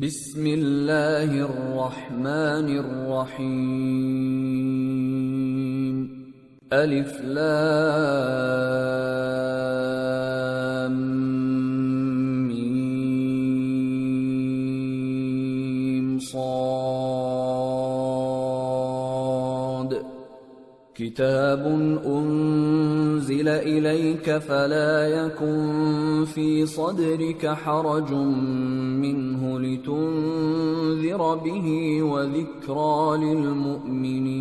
بسم اللہ الرحمن الرحیم الف لام میم صاد کتاب ان انزل الیک فلا یکن فی صدرک حرج منه لتنذر به وذكرى للمؤمنين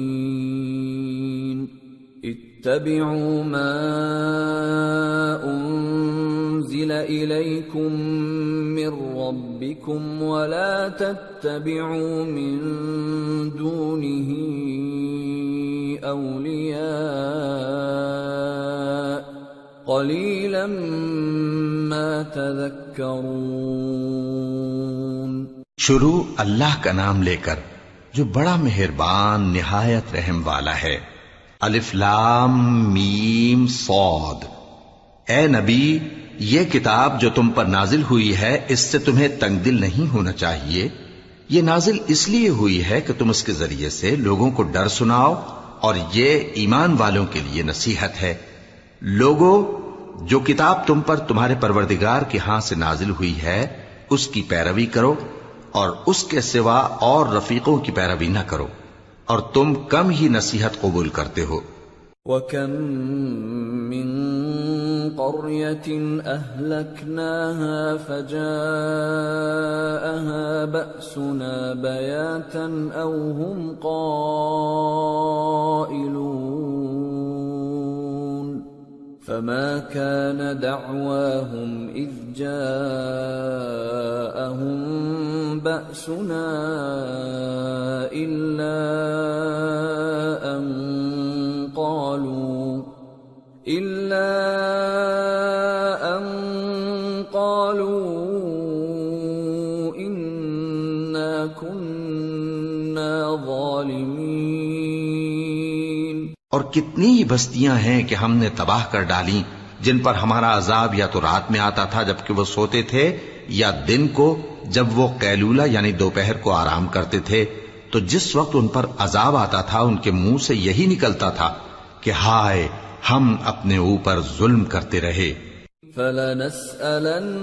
اتبعوا ما انزل اليكم من ربكم ولا تتبعوا من دونه اولياء قلیلا ما تذکرون شروع اللہ کا نام لے کر جو بڑا مہربان نہایت رحم والا ہے۔ الف لام میم صاد۔ اے نبی، یہ کتاب جو تم پر نازل ہوئی ہے، اس سے تمہیں تنگ دل نہیں ہونا چاہیے۔ یہ نازل اس لیے ہوئی ہے کہ تم اس کے ذریعے سے لوگوں کو ڈر سناؤ اور یہ ایمان والوں کے لیے نصیحت ہے۔ لوگوں جو کتاب تم پر تمہارے پروردگار کے ہاں سے نازل ہوئی ہے، اس کی پیروی کرو اور اس کے سوا اور رفیقوں کی پیروی نہ کرو اور تم کم ہی نصیحت قبول کرتے ہو۔ وَكَم مِّن قَرْيَةٍ أَهْلَكْنَاهَا فَجَاءَهَا بَأْسُنَا بَيَاتًا أَوْ هُمْ قَائِلُونَ فما كان دعواهم إذ جاءهم بأسنا إلا أن قالوا إِلَّا أَن اور کتنی بستیاں ہیں کہ ہم نے تباہ کر ڈالی، جن پر ہمارا عذاب یا تو رات میں آتا تھا جبکہ وہ سوتے تھے، یا دن کو جب وہ قیلولہ یعنی دوپہر کو آرام کرتے تھے، تو جس وقت ان پر عذاب آتا تھا، ان کے منہ سے یہی نکلتا تھا کہ ہائے، ہم اپنے اوپر ظلم کرتے رہے۔ فَلَنَسْأَلَنَّ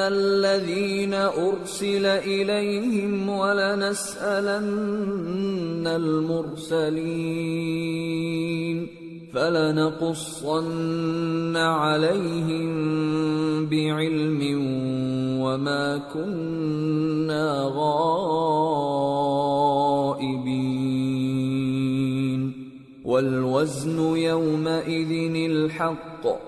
الَّذِينَ أُرْسِلَ إِلَيْهِمْ وَلَنَسْأَلَنَّ الْمُرْسَلِينَ فَلَنَقُصَّنَّ عَلَيْهِمْ بِعِلْمٍ وَمَا كُنَّا غَائِبِينَ وَالْوَزْنُ يَوْمَئِذٍ الْحَقُّ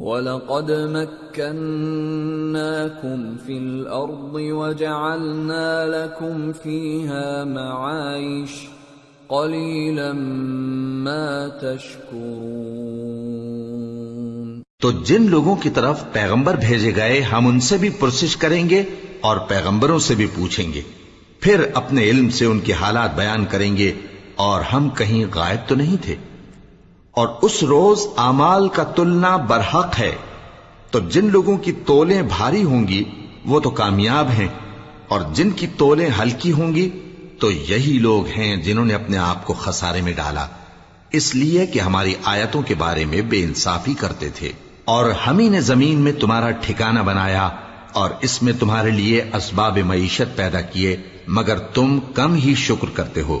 وَلَقَدْ مَكَّنَّاكُمْ فِي الْأَرْضِ وَجَعَلْنَا لَكُمْ فِيهَا مَعَايِشَ قَلِيلًا مَا تَشْكُرُونَ تو جن لوگوں کی طرف پیغمبر بھیجے گئے، ہم ان سے بھی پرسش کریں گے اور پیغمبروں سے بھی پوچھیں گے۔ پھر اپنے علم سے ان کے حالات بیان کریں گے اور ہم کہیں غائب تو نہیں تھے۔ اور اس روز اعمال کا تلنا برحق ہے، تو جن لوگوں کی تولیں بھاری ہوں گی، وہ تو کامیاب ہیں، اور جن کی تولیں ہلکی ہوں گی، تو یہی لوگ ہیں جنہوں نے اپنے آپ کو خسارے میں ڈالا۔ اس لیے کہ ہماری آیتوں کے بارے میں بے انصافی کرتے تھے۔ اور ہم ہی نے زمین میں تمہارا ٹھکانہ بنایا، اور اس میں تمہارے لیے اسباب معیشت پیدا کیے، مگر تم کم ہی شکر کرتے ہو۔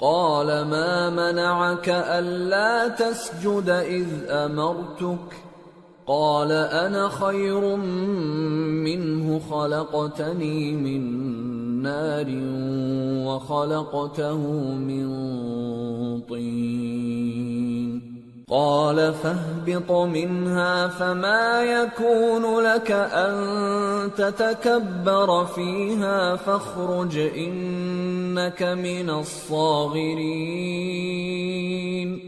قال ما منعك ألا تسجد إذ أمرتك؟ قال أنا خير منه خلقتني من نار وخلقته من طين. قال فاهبط منها فما يكون لك أن تتكبر فيها فاخرج إنك من الصاغرين.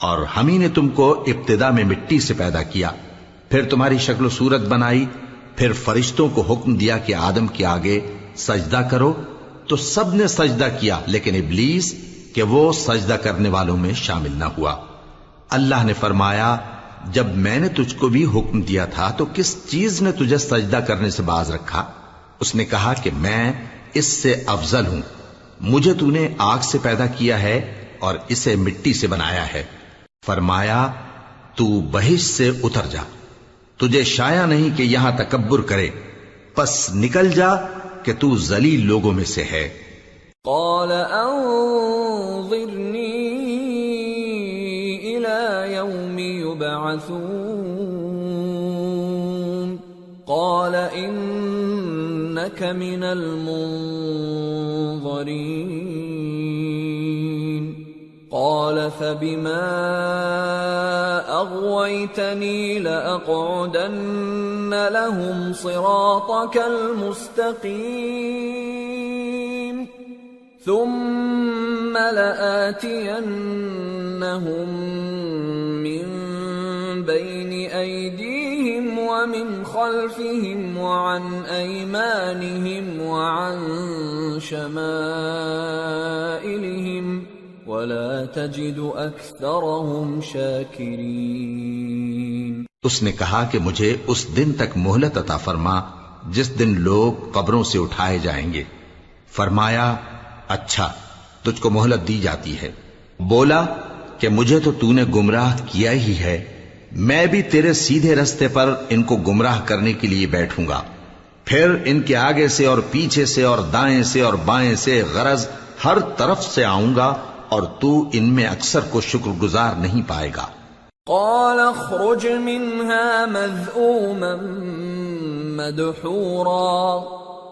اور ہم ہی نے تم کو ابتدا میں مٹی سے پیدا کیا، پھر تمہاری شکل و صورت بنائی، پھر فرشتوں کو حکم دیا کہ آدم کے آگے سجدہ کرو۔ تو سب نے سجدہ کیا، لیکن ابلیس کہ وہ سجدہ کرنے والوں میں شامل نہ ہوا۔ اللہ نے فرمایا، جب میں نے تجھ کو بھی حکم دیا تھا، تو کس چیز نے تجھے سجدہ کرنے سے باز رکھا؟ اس نے کہا کہ میں اس سے افضل ہوں۔ مجھے تو نے آگ سے پیدا کیا ہے اور اسے مٹی سے بنایا ہے۔ فرمایا، تو بہش سے اتر جا۔ تجھے شایا نہیں کہ یہاں تکبر کرے۔ پس نکل جا کہ تو ذلیل لوگوں میں سے ہے۔ قال انظرني يبعثون قال إنك من المنظرين قال فبما أغويتني لأقعدن لهم صراطك المستقيم ثم لآتينهم من بين أيديهم ومن خلفهم وعن أيمانهم وعن شمائلهم ولا تجد أكثرهم شاكرين اس نے کہا کہ مجھے اس دن تک مہلت عطا فرما، جس دن لوگ قبروں سے اٹھائے جائیں گے۔ فرمایا اچھا تجھ کو مہلت دی جاتی ہے۔ بولا کہ مجھے تو تو نے گمراہ کیا ہی ہے۔ میں بھی تیرے سیدھے رستے پر ان کو گمراہ کرنے کے لیے بیٹھوں گا۔ پھر ان کے آگے سے اور پیچھے سے اور دائیں سے اور بائیں سے غرض ہر طرف سے آؤں گا اور تو ان میں اکثر کو شکر گزار نہیں پائے گا۔ قال اخرج منها مذءوما مدحورا۔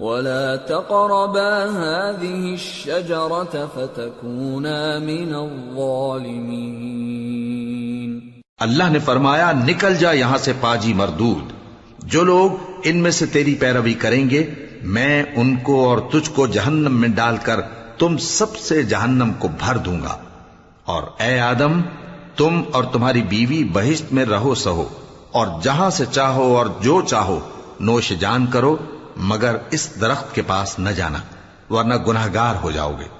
ولا تقربا هذه الشجرة فتكونا من الظالمين۔ اللہ نے فرمایا، نکل جا یہاں سے پاجی مردود۔ جو لوگ ان میں سے تیری پیروی کریں گے، میں ان کو اور تجھ کو جہنم میں ڈال کر تم سب سے جہنم کو بھر دوں گا۔ اور اے آدم، تم اور تمہاری بیوی بہشت میں رہو سہو، اور جہاں سے چاہو اور جو چاہو نوش جان کرو مگر اس درخت کے پاس نہ جانا ورنہ گناہگار ہو جاؤ گے۔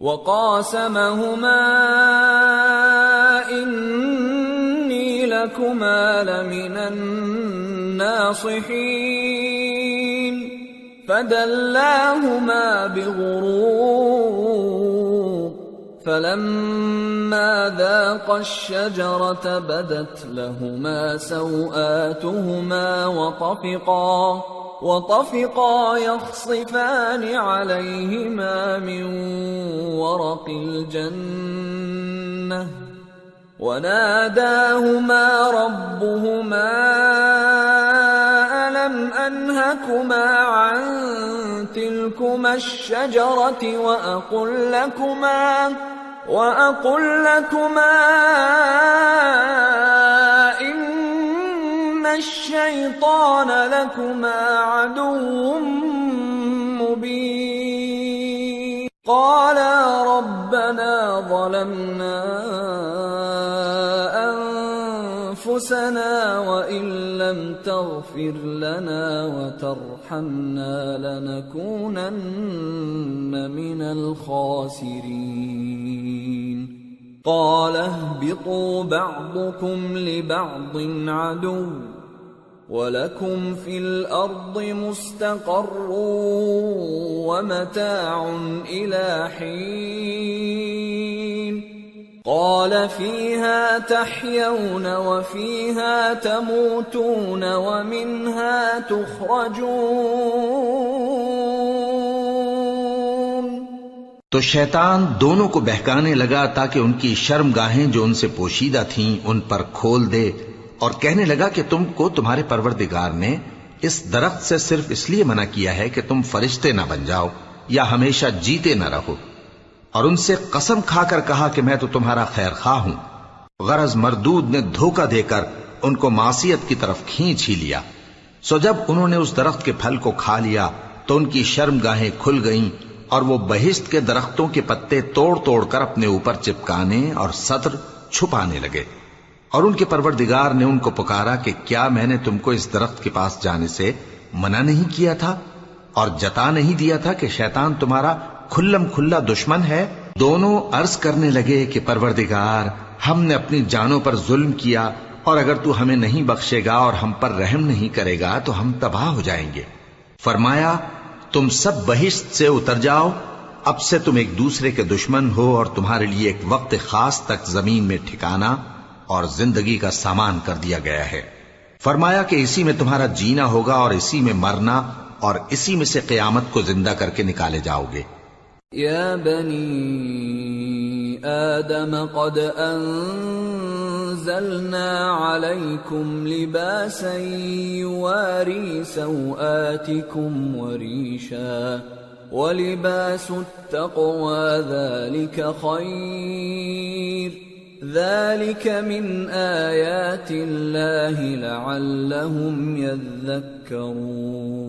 وقاسمهما إني لكما لمن الناصحين. فدلاهما بغرور فلما ذاقا الشجرة بدت لهما سوآتهما وطفقا. وطفقا يخصفان عليهما من ورق الجنة وناداهما ربهما ألم أنهكما عن تلكما الشجرة وأقول لكما وأقول لكما الشيطان لكما عدو مبين قالا ربنا ظلمنا أنفسنا وإن لم تغفر لنا وترحمنا لنكونن من الخاسرين قال اهبطوا بعضكم لبعض عدو ولكم في الأرض مستقر ومتاع إلى حين قال فيها تحيون وفيها تموتون ومنها تخرجون تو شیطان دونوں کو بہکانے لگا تاکہ ان کی شرم گاہیں جو ان سے پوشیدہ تھیں ان پر کھول دے اور کہنے لگا کہ تم کو تمہارے پروردگار نے اس درخت سے صرف اس لیے منع کیا ہے کہ تم فرشتے نہ بن جاؤ یا ہمیشہ جیتے نہ رہو۔ اور ان سے قسم کھا کر کہا کہ میں تو تمہارا خیر خواہ ہوں۔ غرض مردود نے دھوکہ دے کر ان کو معصیت کی طرف کھینچ ہی لیا۔ سو جب انہوں نے اس درخت کے پھل کو کھا لیا تو ان کی شرم گاہیں کھل گئیں اور وہ بہشت کے درختوں کے پتے توڑ توڑ کر اپنے اوپر چپکانے اور سطر چھپانے لگے۔ اور ان کے پروردگار نے ان کو پکارا کہ کیا میں نے تم کو اس درخت کے پاس جانے سے منع نہیں کیا تھا اور جتا نہیں دیا تھا کہ شیطان تمہارا کھلم کھلا دشمن ہے؟ دونوں عرض کرنے لگے کہ پروردگار، ہم نے اپنی جانوں پر ظلم کیا اور اگر تو ہمیں نہیں بخشے گا اور ہم پر رحم نہیں کرے گا تو ہم تباہ ہو جائیں گے۔ فرمایا، تم سب بہشت سے اتر جاؤ، اب سے تم ایک دوسرے کے دشمن ہو اور تمہارے لیے ایک وقت خاص تک زمین میں ٹھکانا اور زندگی کا سامان کر دیا گیا ہے۔ فرمایا کہ اسی میں تمہارا جینا ہوگا اور اسی میں مرنا اور اسی میں سے قیامت کو زندہ کر کے نکالے جاؤ گے۔ يا بني آدم قد أنزلنا عليكم لباسا يواري سوآتكم وريشا ولباس التقوى ذلك خير ذلك من آيات الله لعلهم يذكرون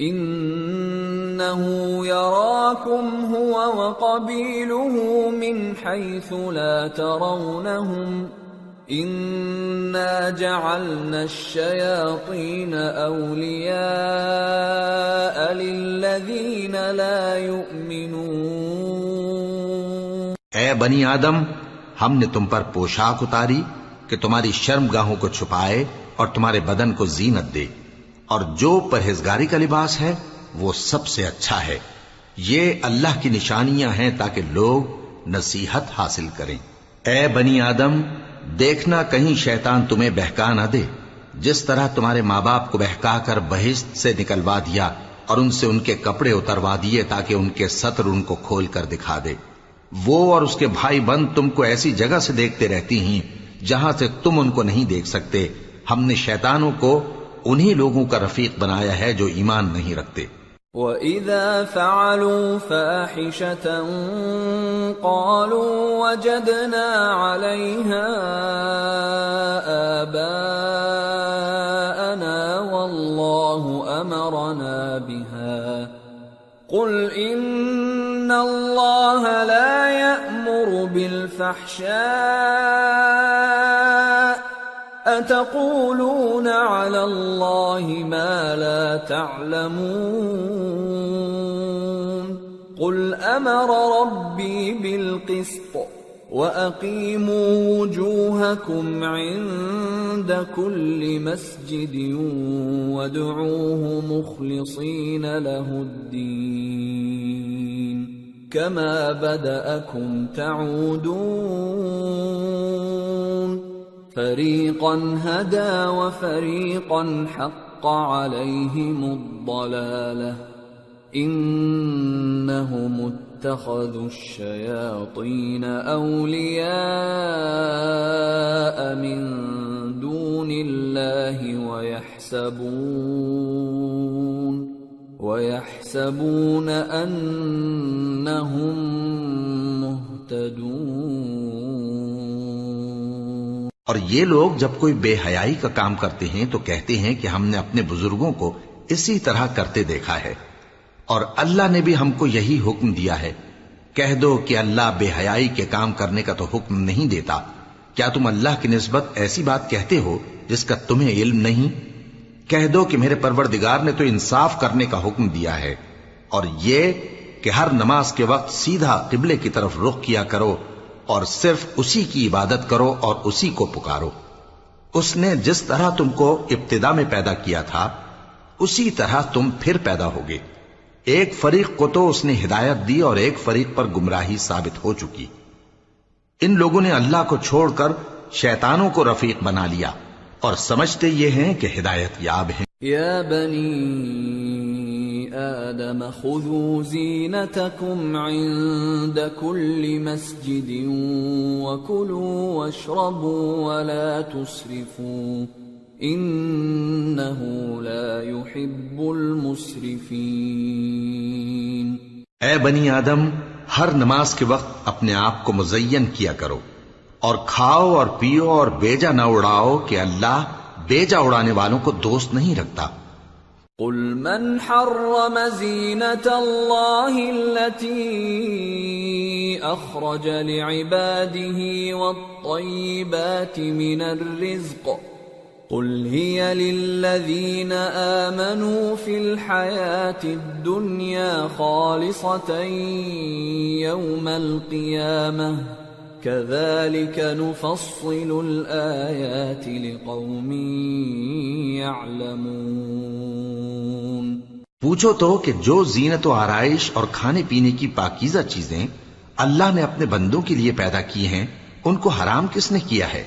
إنه يراكم هو وقبيله من حيث لا ترونهم إنا جعلنا الشياطين أولياء للذين لا يؤمنون. اے بنی آدم، ہم نے تم پر پوشاک اتاری کہ تمہاری شرم گاہوں کو چھپائے اور تمہارے بدن کو زینت دے۔ اور جو پرہیزگاری کا لباس ہے، وہ سب سے اچھا ہے۔ یہ اللہ کی نشانیاں ہیں تاکہ لوگ نصیحت حاصل کریں۔ اے بنی آدم، دیکھنا کہیں شیطان تمہیں بہکا نہ دے۔ جس طرح تمہارے ماں باپ کو بہکا کر بہشت سے نکلوا دیا اور ان سے ان کے کپڑے اتروا دیے تاکہ ان کے سطر ان کو کھول کر دکھا دے۔ وہ اور اس کے بھائی بند تم کو ایسی جگہ سے دیکھتے رہتی ہیں جہاں سے تم ان کو نہیں دیکھ سکتے۔ ہم نے شیطانوں کو انہی لوگوں کا رفیق بنایا ہے جو ایمان نہیں رکھتے۔ وَإِذَا فَعَلُوا فَاحِشَةً قَالُوا وَجَدْنَا عَلَيْهَا آبَاءَنَا وَاللَّهُ أَمَرَنَا بِهَا قُلْ إِنَّ اللَّهَ لَا يَأْمُرُ بِالْفَحْشَاءِ اتقولون على الله ما لا تعلمون؟ قل امر ربي بالقسط واقيموا وجوهكم عند كل مسجد وادعوه مخلصين له الدين. كما بدأكم تعودون. فريقا هدى وفريقا حق عليهم الضلالة إنهم اتخذوا الشياطين أولياء من دون الله ويحسبون ويحسبون أنهم مهتدون اور یہ لوگ جب کوئی بے حیائی کا کام کرتے ہیں تو کہتے ہیں کہ ہم نے اپنے بزرگوں کو اسی طرح کرتے دیکھا ہے اور اللہ نے بھی ہم کو یہی حکم دیا ہے۔ کہہ دو کہ اللہ بے حیائی کے کام کرنے کا تو حکم نہیں دیتا۔ کیا تم اللہ کی نسبت ایسی بات کہتے ہو جس کا تمہیں علم نہیں؟ کہہ دو کہ میرے پروردگار نے تو انصاف کرنے کا حکم دیا ہے۔ اور یہ کہ ہر نماز کے وقت سیدھا قبلے کی طرف رخ کیا کرو۔ اور صرف اسی کی عبادت کرو اور اسی کو پکارو۔ اس نے جس طرح تم کو ابتدا میں پیدا کیا تھا، اسی طرح تم پھر پیدا ہوگے۔ ایک فریق کو تو اس نے ہدایت دی اور ایک فریق پر گمراہی ثابت ہو چکی۔ ان لوگوں نے اللہ کو چھوڑ کر شیطانوں کو رفیق بنا لیا اور سمجھتے یہ ہیں کہ ہدایت یاب ہیں۔ يا بني آدم، خذوا زينتكم عند كل مسجد وكلوا واشربوا ولا تسرفوا. إنه لا يحب المسرفين اے بنی آدم، ہر نماز کے وقت اپنے آپ کو مزین کیا کرو اور کھاؤ اور پیو اور بیجا نہ اڑاؤ کہ اللہ بیجا اڑانے والوں کو دوست نہیں رکھتا۔ قل من حرم زينة الله التي أخرج لعباده والطيبات من الرزق قل هي للذين آمنوا في الحياة الدنيا خالصة يوم القيامة كذلك نفصل الآيات لقوم يعلمون. پوچھو تو کہ جو زینت و آرائش اور کھانے پینے کی پاکیزہ چیزیں اللہ نے اپنے بندوں کے لیے پیدا کی ہیں، ان کو حرام کس نے کیا ہے؟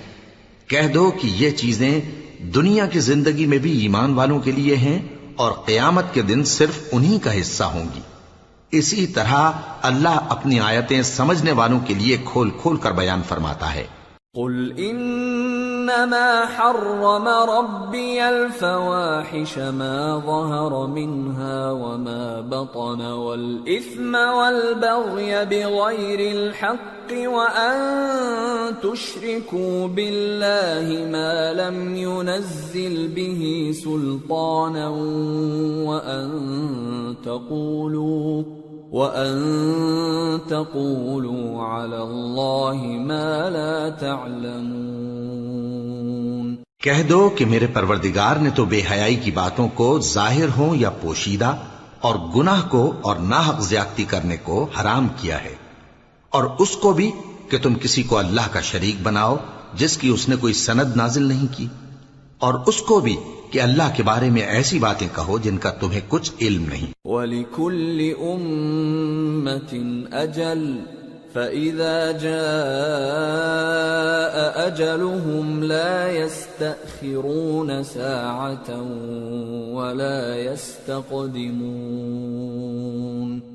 کہہ دو کہ یہ چیزیں دنیا کی زندگی میں بھی ایمان والوں کے لیے ہیں اور قیامت کے دن صرف انہی کا حصہ ہوں گی۔ اسی طرح اللہ اپنی آیتیں سمجھنے والوں کے لیے کھول کھول کر بیان فرماتا ہے۔ قل انما حرم ربي الفواحش ما ظهر منها وما بطن والاثم والبغي بغير الحق وان تشركوا بالله ما لم ينزل به سلطانا وان تقولوا وَأَن تَقُولُوا عَلَى اللَّهِ مَا لَا تَعْلَمُونَ کہہ دو کہ میرے پروردگار نے تو بے حیائی کی باتوں کو ظاہر ہوں یا پوشیدہ اور گناہ کو اور ناحق زیادتی کرنے کو حرام کیا ہے اور اس کو بھی کہ تم کسی کو اللہ کا شریک بناؤ جس کی اس نے کوئی سند نازل نہیں کی۔ اور اس کو بھی کہ اللہ کے بارے میں ایسی باتیں کہو جن کا تمہیں کچھ علم نہیں۔ وَلِكُلِّ أُمَّةٍ أَجَلٌ فَإِذَا جَاءَ أَجَلُهُمْ لَا يَسْتَأْخِرُونَ سَاعَةً وَلَا يَسْتَقْدِمُونَ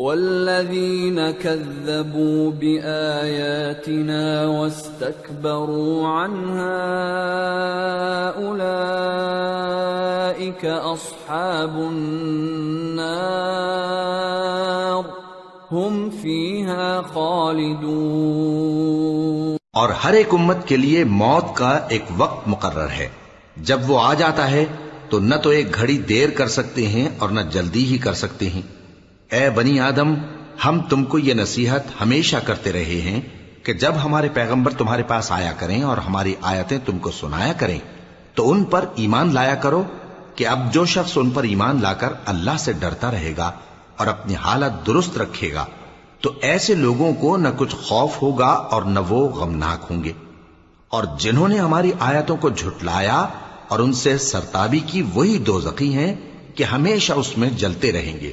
والذين كذبوا بآياتنا واستكبروا عنها أولئك أصحاب النار هم فيها خالدون اور ہر ایک امت کے لیے موت کا ایک وقت مقرر ہے۔ جب وہ آ جاتا ہے تو نہ تو ایک گھڑی دیر کر سکتے ہیں اور نہ جلدی ہی کر سکتے ہیں۔ اے بنی آدم، ہم تم کو یہ نصیحت ہمیشہ کرتے رہے ہیں کہ جب ہمارے پیغمبر تمہارے پاس آیا کریں اور ہماری آیتیں تم کو سنایا کریں، تو ان پر ایمان لایا کرو کہ اب جو شخص ان پر ایمان لا کر اللہ سے ڈرتا رہے گا اور اپنی حالت درست رکھے گا، تو ایسے لوگوں کو نہ کچھ خوف ہوگا اور نہ وہ غمناک ہوں گے۔ اور جنہوں نے ہماری آیتوں کو جھٹلایا اور ان سے سرتابی کی وہی دو ہیں کہ ہمیشہ اس میں جلتے رہیں گے۔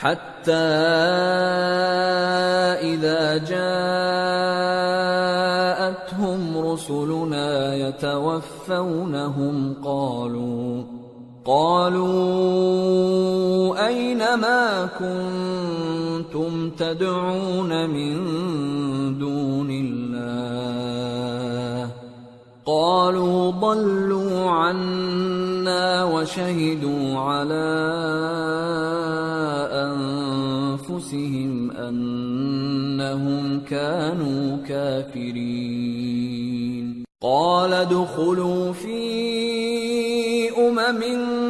حتى إذا جاءتهم رسلنا يتوفونهم قالوا قالوا أين ما كنتم تدعون من دون الله؟ قالوا ضلوا عنا وشهدوا على أنفسهم أنهم كانوا كافرين. قال دخلوا في امم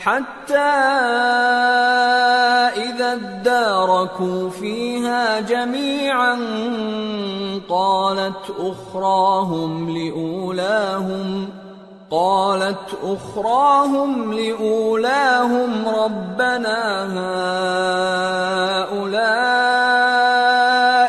حتى اذا اداركوا فيها جميعا قالت اخراهم لاولاهم قالت اخراهم لاولاهم ربنا هؤلاء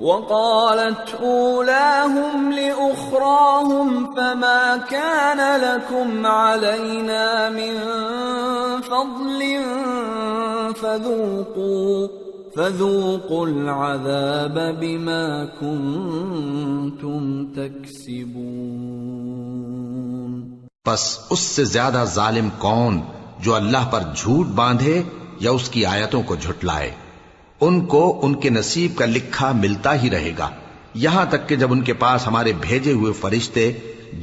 وقالت اولاهم لاخراهم فما كان لكم علينا من فضل فذوقوا فذوقوا العذاب بما كنتم تكسبون. پس اس سے زیادہ ظالم کون جو اللہ پر جھوٹ باندھے یا اس کی آیتوں کو جھٹلائے؟ ان کو ان کے نصیب کا لکھا ملتا ہی رہے گا۔ یہاں تک کہ جب ان کے پاس ہمارے بھیجے ہوئے فرشتے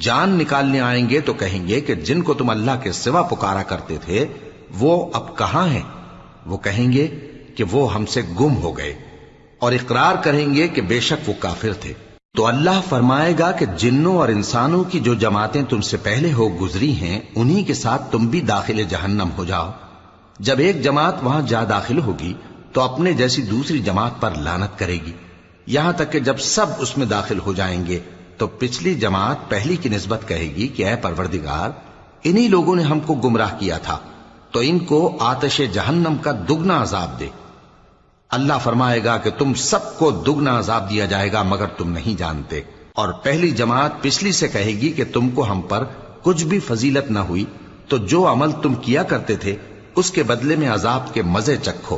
جان نکالنے آئیں گے تو کہیں گے کہ جن کو تم اللہ کے سوا پکارا کرتے تھے، وہ اب کہاں ہیں؟ وہ کہیں گے کہ وہ ہم سے گم ہو گئے۔ اور اقرار کریں گے کہ بے شک وہ کافر تھے۔ تو اللہ فرمائے گا کہ جنوں اور انسانوں کی جو جماعتیں تم سے پہلے ہو گزری ہیں، انہی کے ساتھ تم بھی داخل جہنم ہو جاؤ۔ جب ایک جماعت وہاں جا داخل ہوگی تو اپنے جیسی دوسری جماعت پر لانت کرے گی۔ یہاں تک کہ جب سب اس میں داخل ہو جائیں گے، تو پچھلی جماعت پہلی کی نسبت کہے گی کہ اے پروردگار، انہی لوگوں نے ہم کو گمراہ کیا تھا، تو ان کو آتش جہنم کا دگنا عذاب دے۔ اللہ فرمائے گا کہ تم سب کو دگنا عذاب دیا جائے گا، مگر تم نہیں جانتے۔ اور پہلی جماعت پچھلی سے کہے گی کہ تم کو ہم پر کچھ بھی فضیلت نہ ہوئی، تو جو عمل تم کیا کرتے تھے، اس کے بدلے میں عذاب کے مزے چکھو۔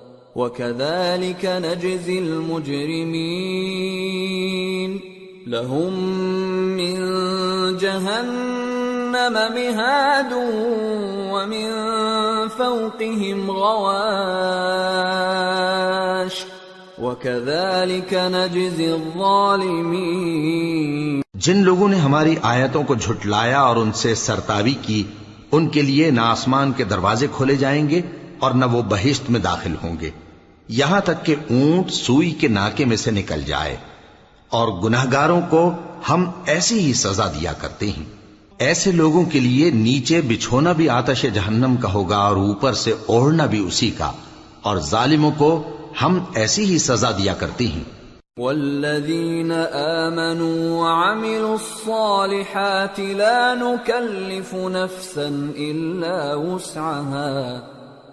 وكذلك نجزي المجرمين لهم من جهنم مهاد ومن فوقهم غواش وكذلك نجزي الظالمين جن لوگوں نے ہماری آیتوں کو جھٹلایا اور ان سے سرتاوی کی، ان کے لیے نہ آسمان کے دروازے کھولے جائیں گے اور نہ وہ بہشت میں داخل ہوں گے۔ یہاں تک کہ اونٹ سوئی کے ناکے میں سے نکل جائے۔ اور گناہگاروں کو ہم ایسی ہی سزا دیا کرتے ہیں۔ ایسے لوگوں کے لیے نیچے بچھونا بھی آتش جہنم کا ہوگا اور اوپر سے اوڑھنا بھی اسی کا۔ اور ظالموں کو ہم ایسی ہی سزا دیا کرتے ہیں۔ والذين آمنوا وعملوا الصالحات لا نكلف نفسا إلا وسعها۔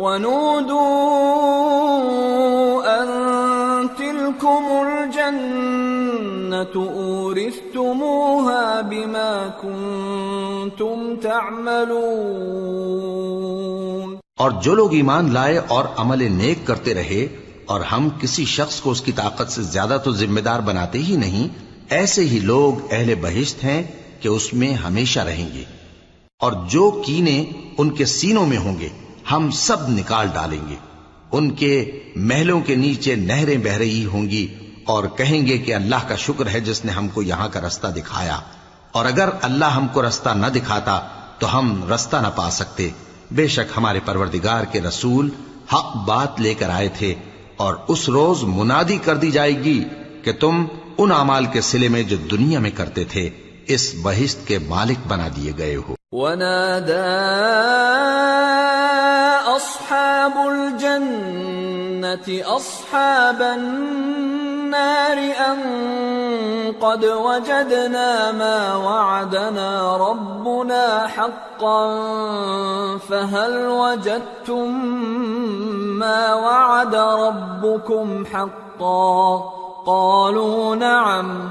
ونودوا أن تلكم الجنة أورثتموها بما كنتم تعملون اور جو لوگ ایمان لائے اور عمل نیک کرتے رہے اور ہم کسی شخص کو اس کی طاقت سے زیادہ تو ذمہ دار بناتے ہی نہیں، ایسے ہی لوگ اہل بہشت ہیں کہ اس میں ہمیشہ رہیں گے اور جو کینے ان کے سینوں میں ہوں گے۔ ہم سب نکال ڈالیں گے۔ ان کے محلوں کے نیچے نہریں بہ رہی ہوں گی اور کہیں گے کہ اللہ کا شکر ہے جس نے ہم کو یہاں کا رستہ دکھایا۔ اور اگر اللہ ہم کو رستہ نہ دکھاتا تو ہم رستہ نہ پا سکتے۔ بے شک ہمارے پروردگار کے رسول حق بات لے کر آئے تھے اور اس روز منادی کر دی جائے گی کہ تم ان اعمال کے سلے میں جو دنیا میں کرتے تھے اس بہشت کے مالک بنا دیے گئے ہو۔ ونادى أصحاب الجنة أصحاب النار أن قد وجدنا ما وعدنا ربنا حقا فهل وجدتم ما وعد ربكم حقا؟ قالوا نعم.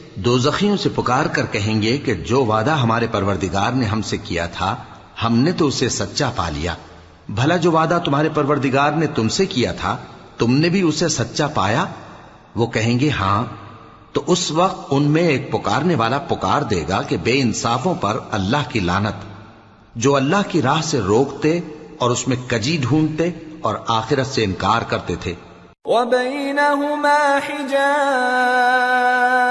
دوزخیوں سے پکار کر کہیں گے کہ جو وعدہ ہمارے پروردگار نے ہم سے کیا تھا، ہم نے تو اسے سچا پا لیا۔ بھلا جو وعدہ تمہارے پروردگار نے تم سے کیا تھا، تم نے بھی اسے سچا پایا؟ وہ کہیں گے ہاں۔ تو اس وقت ان میں ایک پکارنے والا پکار دے گا کہ بے انصافوں پر اللہ کی لانت جو اللہ کی راہ سے روکتے اور اس میں کجی ڈھونڈتے اور آخرت سے انکار کرتے تھے۔ وبينهما حجاب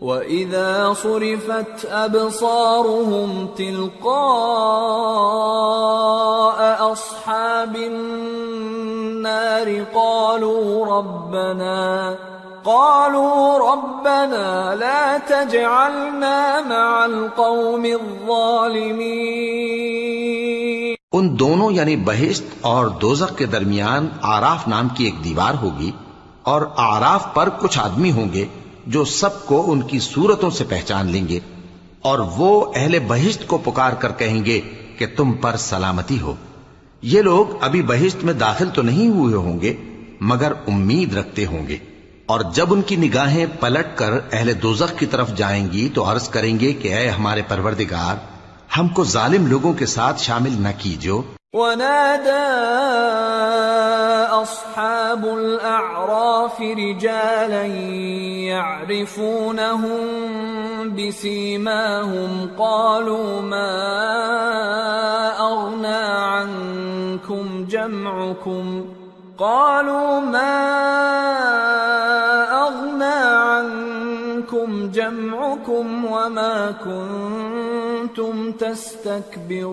وَإِذَا صُرِفَتْ أَبْصَارُهُمْ تِلْقَاءَ أَصْحَابِ النَّارِ قَالُوا رَبَّنَا قَالُوا رَبَّنَا لَا تَجْعَلْنَا مَعَ الْقَوْمِ الظَّالِمِينَ ان دونوں یعنی بہشت اور دوزخ کے درمیان آراف نام کی ایک دیوار ہوگی اور آراف پر کچھ آدمی ہوں گے جو سب کو ان کی صورتوں سے پہچان لیں گے اور وہ اہل بہشت کو پکار کر کہیں گے کہ تم پر سلامتی ہو۔ یہ لوگ ابھی بہشت میں داخل تو نہیں ہوئے ہوں گے، مگر امید رکھتے ہوں گے۔ اور جب ان کی نگاہیں پلٹ کر اہل دوزخ کی طرف جائیں گی تو عرض کریں گے کہ اے ہمارے پروردگار، ہم کو ظالم لوگوں کے ساتھ شامل نہ کیجو ونادى أصحاب الأعراف رجالا يعرفونهم بسيماهم قالوا ما أغنى عنكم جمعكم قالوا ما جمعكم وما كنتم تستكبرون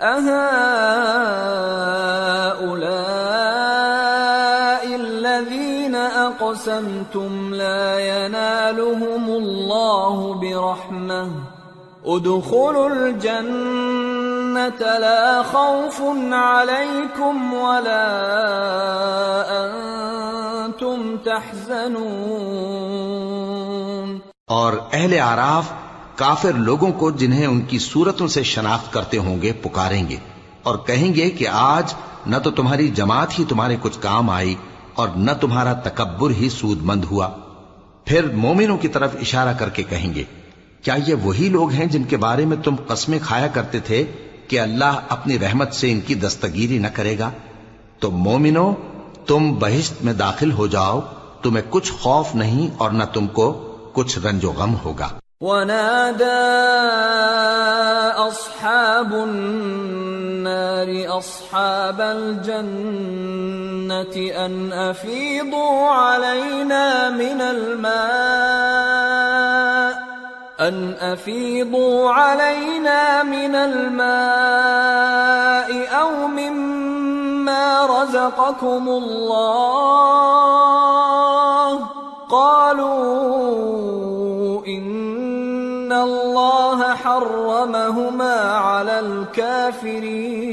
أهؤلاء الذين أقسمتم لا ينالهم الله برحمة ادخلوا الجنة لا خوف عليكم ولا أنتم تحزنون. اور اہل آراف کافر لوگوں کو جنہیں ان کی صورتوں سے شناخت کرتے ہوں گے پکاریں گے اور کہیں گے کہ آج نہ تو تمہاری جماعت ہی تمہارے کچھ کام آئی اور نہ تمہارا تکبر ہی سود مند ہوا۔ پھر مومنوں کی طرف اشارہ کر کے کہیں گے کیا یہ وہی لوگ ہیں جن کے بارے میں تم قسمیں کھایا کرتے تھے کہ اللہ اپنی رحمت سے ان کی دستگیری نہ کرے گا؟ تو مومنو تم بہشت میں داخل ہو جاؤ، تمہیں کچھ خوف نہیں اور نہ تم کو کچھ رنج و غم ہوگا۔ ونادى أصحاب النار أصحاب الجنة أن أفيضوا علينا من الماء. أن أفيضوا علينا من الماء أو مما رزقكم الله قالوا إن الله حرمهما على الكافرين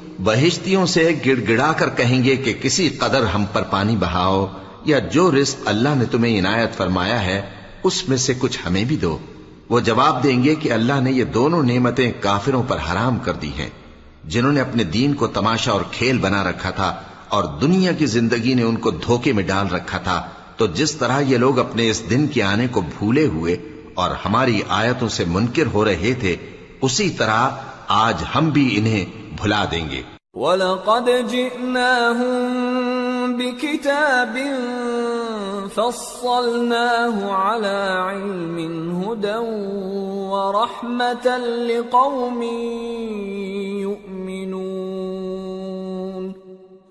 بہشتیوں سے گڑ گڑا کر کہیں گے کہ کسی قدر ہم پر پانی بہاؤ، یا جو رزق اللہ نے تمہیں عنایت فرمایا ہے، اس میں سے کچھ ہمیں بھی دو۔ وہ جواب دیں گے کہ اللہ نے یہ دونوں نعمتیں کافروں پر حرام کر دی ہیں، جنہوں نے اپنے دین کو تماشا اور کھیل بنا رکھا تھا، اور دنیا کی زندگی نے ان کو دھوکے میں ڈال رکھا تھا۔ تو جس طرح یہ لوگ اپنے اس دن کے آنے کو بھولے ہوئے اور ہماری آیتوں سے منکر ہو رہے تھے، اسی طرح آج ہم بھی انہیں بھلا دیں گے۔ وَلَقَدْ جِئْنَاهُمْ بِكِتَابٍ فَصَّلْنَاهُ عَلَى عِلْمٍ، هُدًى وَرَحْمَةً لِقَوْمٍ يُؤْمِنُونَ۔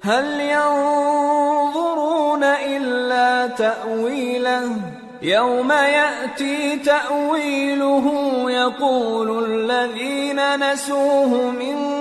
هَلْ يَنظُرُونَ إِلَّا تَأْوِيلَهُ؟ يَوْمَ يَأْتِي تَأْوِيلُهُ، يَقُولُ الَّذِينَ نَسُوهُ مِن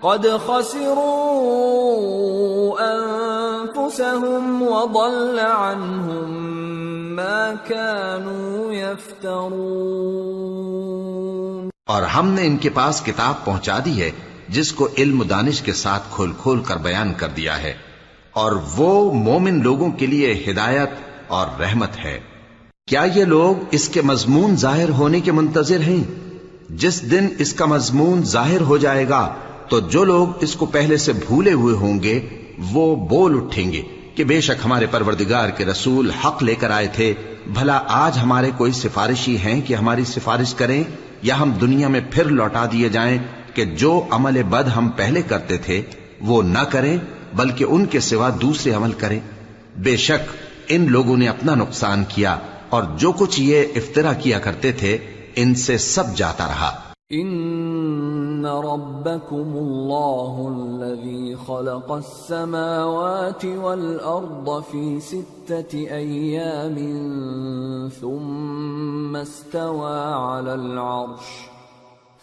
قد خسروا أنفسهم وضل عنهم ما كانوا يفترون. اور ہم نے ان کے پاس کتاب پہنچا دی ہے، جس کو علم دانش کے ساتھ کھول کھول کر بیان کر دیا ہے۔ اور وہ مومن لوگوں کے لیے ہدایت اور رحمت ہے۔ کیا یہ لوگ اس کے مضمون ظاہر ہونے کے منتظر ہیں؟ جس دن اس کا مضمون ظاہر ہو جائے گا تو جو لوگ اس کو پہلے سے بھولے ہوئے ہوں گے، وہ بول اٹھیں گے کہ بے شک ہمارے پروردگار کے رسول حق لے کر آئے تھے۔ بھلا آج ہمارے کوئی سفارشی ہیں کہ ہماری سفارش کریں، یا ہم دنیا میں پھر لوٹا دیے جائیں کہ جو عمل بد ہم پہلے کرتے تھے، وہ نہ کریں، بلکہ ان کے سوا دوسرے عمل کریں۔ بے شک ان لوگوں نے اپنا نقصان کیا اور جو کچھ یہ افطرا کیا کرتے تھے، ان سے سب جاتا رہا۔ ان ربكم اللہ الذي خلق السماوات والارض في ستة أيام ثم استوى على العرش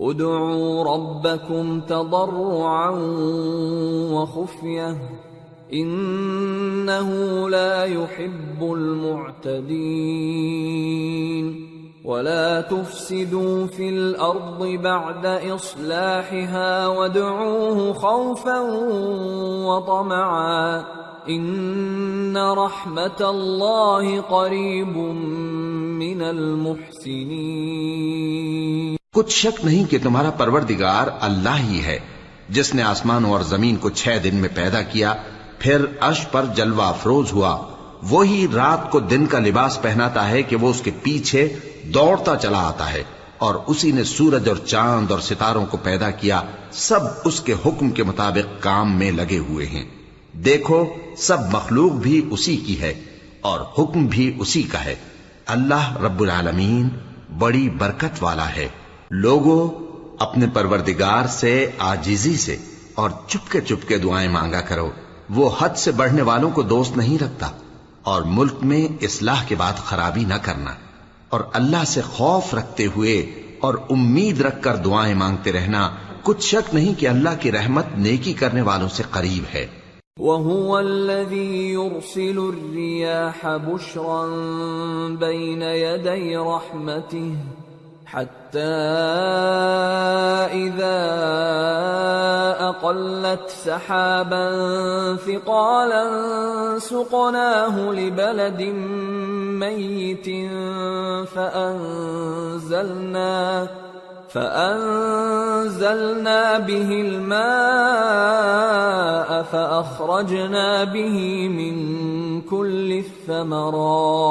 ادعوا ربكم تضرعا وخفيه انه لا يحب المعتدين ولا تفسدوا في الارض بعد اصلاحها وادعوه خوفا وطمعا ان رحمت الله قريب من المحسنين کچھ شک نہیں کہ تمہارا پروردگار اللہ ہی ہے۔ جس نے آسمانوں اور زمین کو چھ دن میں پیدا کیا، پھر عرش پر جلوہ افروز ہوا۔ وہی رات کو دن کا لباس پہناتا ہے کہ وہ اس کے پیچھے دوڑتا چلا آتا ہے اور اسی نے سورج اور چاند اور ستاروں کو پیدا کیا۔ سب اس کے حکم کے مطابق کام میں لگے ہوئے ہیں۔ دیکھو، سب مخلوق بھی اسی کی ہے اور حکم بھی اسی کا ہے۔ اللہ رب العالمین بڑی برکت والا ہے۔ لوگوں اپنے پروردگار سے آجیزی سے اور چپکے چپکے دعائیں مانگا کرو۔ وہ حد سے بڑھنے والوں کو دوست نہیں رکھتا اور ملک میں اصلاح کے بعد خرابی نہ کرنا۔ اور اللہ سے خوف رکھتے ہوئے اور امید رکھ کر دعائیں مانگتے رہنا۔ کچھ شک نہیں کہ اللہ کی رحمت نیکی کرنے والوں سے قریب ہے۔ وهو الذي يرسل الرياح بشرا بين يدي رحمته۔ حتى إذا أقلت سحابا ثقالا سقناه لبلد ميت فأنزلنا فأنزلنا به الماء فأخرجنا به من كل الثمرات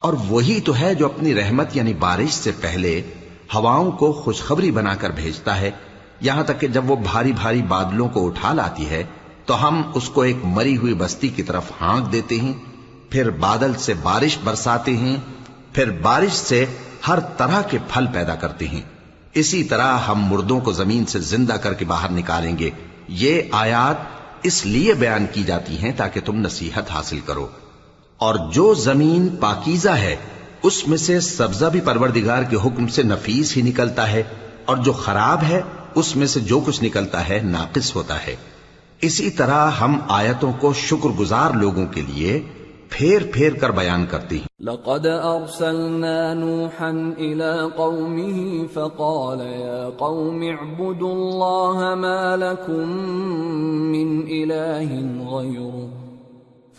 اور وہی تو ہے جو اپنی رحمت یعنی بارش سے پہلے ہواؤں کو خوشخبری بنا کر بھیجتا ہے۔ یہاں تک کہ جب وہ بھاری بھاری بادلوں کو اٹھا لاتی ہے تو ہم اس کو ایک مری ہوئی بستی کی طرف ہانک دیتے ہیں، پھر بادل سے بارش برساتے ہیں، پھر بارش سے ہر طرح کے پھل پیدا کرتے ہیں۔ اسی طرح ہم مردوں کو زمین سے زندہ کر کے باہر نکالیں گے۔ یہ آیات اس لیے بیان کی جاتی ہیں تاکہ تم نصیحت حاصل کرو۔ اور جو زمین پاکیزہ ہے، اس میں سے سبزہ بھی پروردگار کے حکم سے نفیس ہی نکلتا ہے، اور جو خراب ہے، اس میں سے جو کچھ نکلتا ہے، ناقص ہوتا ہے۔ اسی طرح ہم آیتوں کو شکر گزار لوگوں کے لیے پھیر پھیر کر بیان کرتے ہیں۔ لقد أرسلنا نوحا إلى قومه فقال يا قوم اعبدوا الله ما لكم من إله غيره.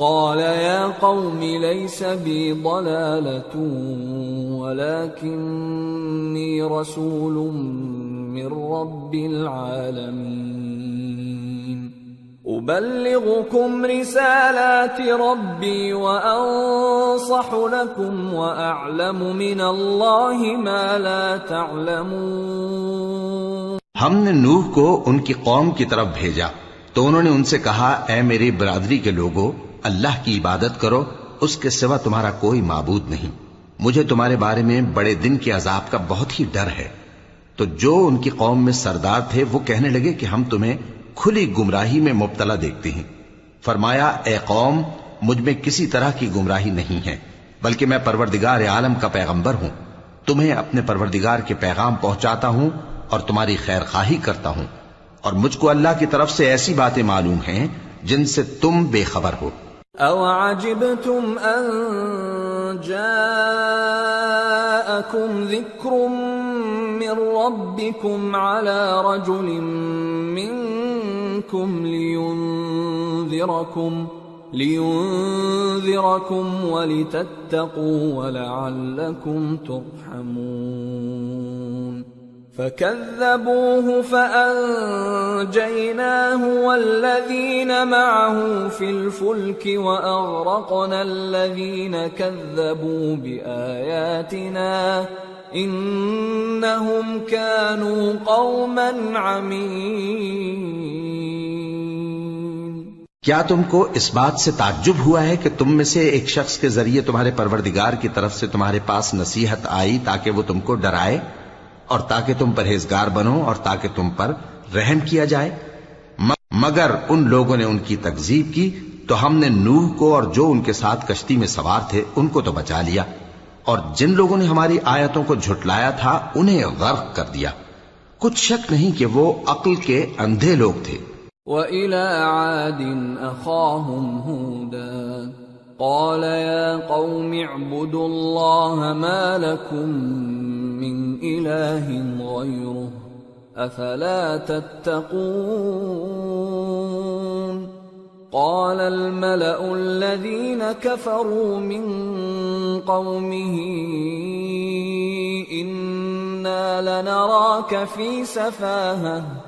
قال يا قوم ليس بي ضلالة ولكني رسول من رب العالمين. أبلغكم رسالات ربي وأنصح لكم وأعلم من الله ما لا تعلمون. ہم نے نوح کو ان کی قوم کی طرف بھیجا تو انہوں نے ان سے کہا، اے میری برادری کے لوگوں اللہ کی عبادت کرو، اس کے سوا تمہارا کوئی معبود نہیں۔ مجھے تمہارے بارے میں بڑے دن کے عذاب کا بہت ہی ڈر ہے۔ تو جو ان کی قوم میں سردار تھے، وہ کہنے لگے کہ ہم تمہیں کھلی گمراہی میں مبتلا دیکھتے ہیں۔ فرمایا، اے قوم، مجھ میں کسی طرح کی گمراہی نہیں ہے، بلکہ میں پروردگار عالم کا پیغمبر ہوں۔ تمہیں اپنے پروردگار کے پیغام پہنچاتا ہوں اور تمہاری خیر خواہی کرتا ہوں۔ اور مجھ کو اللہ کی طرف سے ایسی باتیں معلوم ہیں جن سے تم بے خبر ہو۔ او عجبتم ان جاءكم ذكر من ربكم على رجل منكم لينذركم لينذركم ولتتقوا ولعلكم ترحمون فكذبوه فأنجيناه والذين معه في الفلك وأغرقنا الذين كذبوا بآياتنا إنهم كانوا قوما عمين کیا تم کو اس بات سے تعجب ہوا ہے کہ تم میں سے ایک شخص کے ذریعے تمہارے پروردگار کی طرف سے تمہارے پاس نصیحت آئی تاکہ وہ تم کو ڈرائے؟ اور تاکہ تم پرہیزگار بنو اور تاکہ تم پر رحم کیا جائے۔ مگر ان لوگوں نے ان کی تکزیب کی، تو ہم نے نوح کو اور جو ان کے ساتھ کشتی میں سوار تھے، ان کو تو بچا لیا۔ اور جن لوگوں نے ہماری آیتوں کو جھٹلایا تھا، انہیں غرق کر دیا۔ کچھ شک نہیں کہ وہ عقل کے اندھے لوگ تھے۔ وَإِلَىٰ عَادٍ أَخَاهُمْ هُودًا۔ قال يا قوم اعبدوا الله ما لكم من إله غيره أفلا تتقون قال الملأ الذين كفروا من قومه إنا لنراك في سفاهه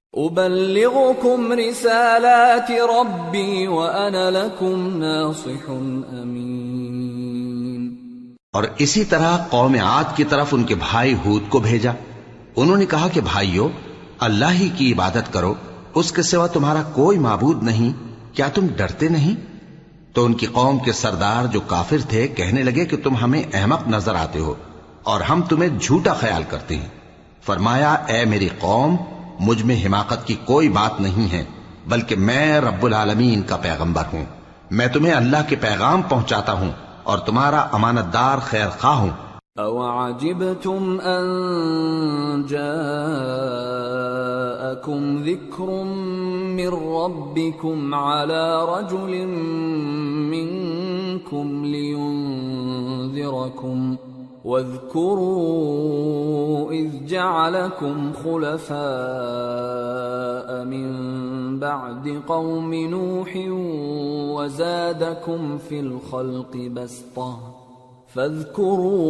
ابلغكم رسالات ربي وانا لكم ناصح امين اور اسی طرح قوم عاد کی طرف ان کے بھائی ہود کو بھیجا۔ انہوں نے کہا کہ بھائیو، اللہ ہی کی عبادت کرو، اس کے سوا تمہارا کوئی معبود نہیں، کیا تم ڈرتے نہیں؟ تو ان کی قوم کے سردار جو کافر تھے کہنے لگے کہ تم ہمیں احمق نظر آتے ہو، اور ہم تمہیں جھوٹا خیال کرتے ہیں۔ فرمایا، اے میری قوم مجھ میں حماقت کی کوئی بات نہیں ہے، بلکہ میں رب العالمین کا پیغمبر ہوں۔ میں تمہیں اللہ کے پیغام پہنچاتا ہوں اور تمہارا امانت دار خیر خواہ ہوں۔ او عجبتم ان جاءكم ذكر من ربكم على رجل منكم لينذركم واذكروا اذ جعلكم خلفاء من بعد قوم نوح وزادكم في الخلق بسطه فاذكروا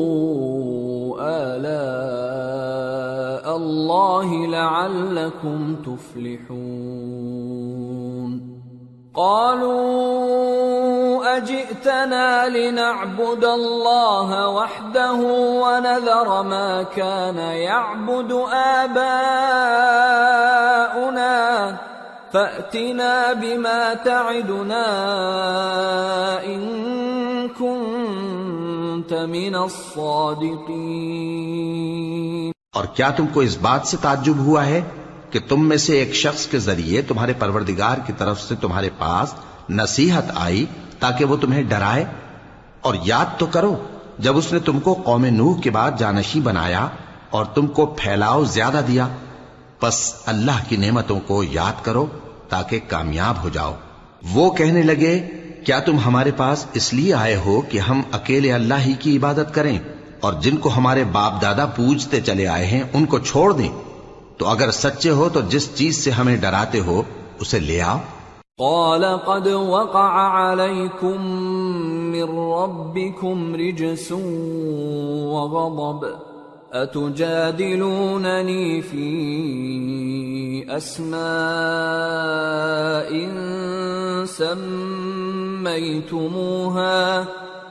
آلاء الله لعلكم تفلحون قالوا اجئتنا لنعبد الله وحده ونذر ما كان يعبد آباؤنا فأتنا بما تعدنا إن كنت من الصادقين اور کیا تم کو اس بات سے تعجب ہوا ہے کہ تم میں سے ایک شخص کے ذریعے تمہارے پروردگار کی طرف سے تمہارے پاس نصیحت آئی تاکہ وہ تمہیں ڈرائے اور یاد تو کرو، جب اس نے تم کو قوم نوح کے بعد جانشی بنایا اور تم کو پھیلاؤ زیادہ دیا، پس اللہ کی نعمتوں کو یاد کرو تاکہ کامیاب ہو جاؤ۔ وہ کہنے لگے، کیا تم ہمارے پاس اس لیے آئے ہو کہ ہم اکیلے اللہ ہی کی عبادت کریں اور جن کو ہمارے باپ دادا پوجتے چلے آئے ہیں ان کو چھوڑ دیں؟ تو اگر سچے ہو تو جس چیز سے ہمیں ڈراتے ہو، اسے لے آؤ۔ قال قد وقع عليكم من ربكم رجس وغضب۔ أتجادلونني في أسماء سميتموها؟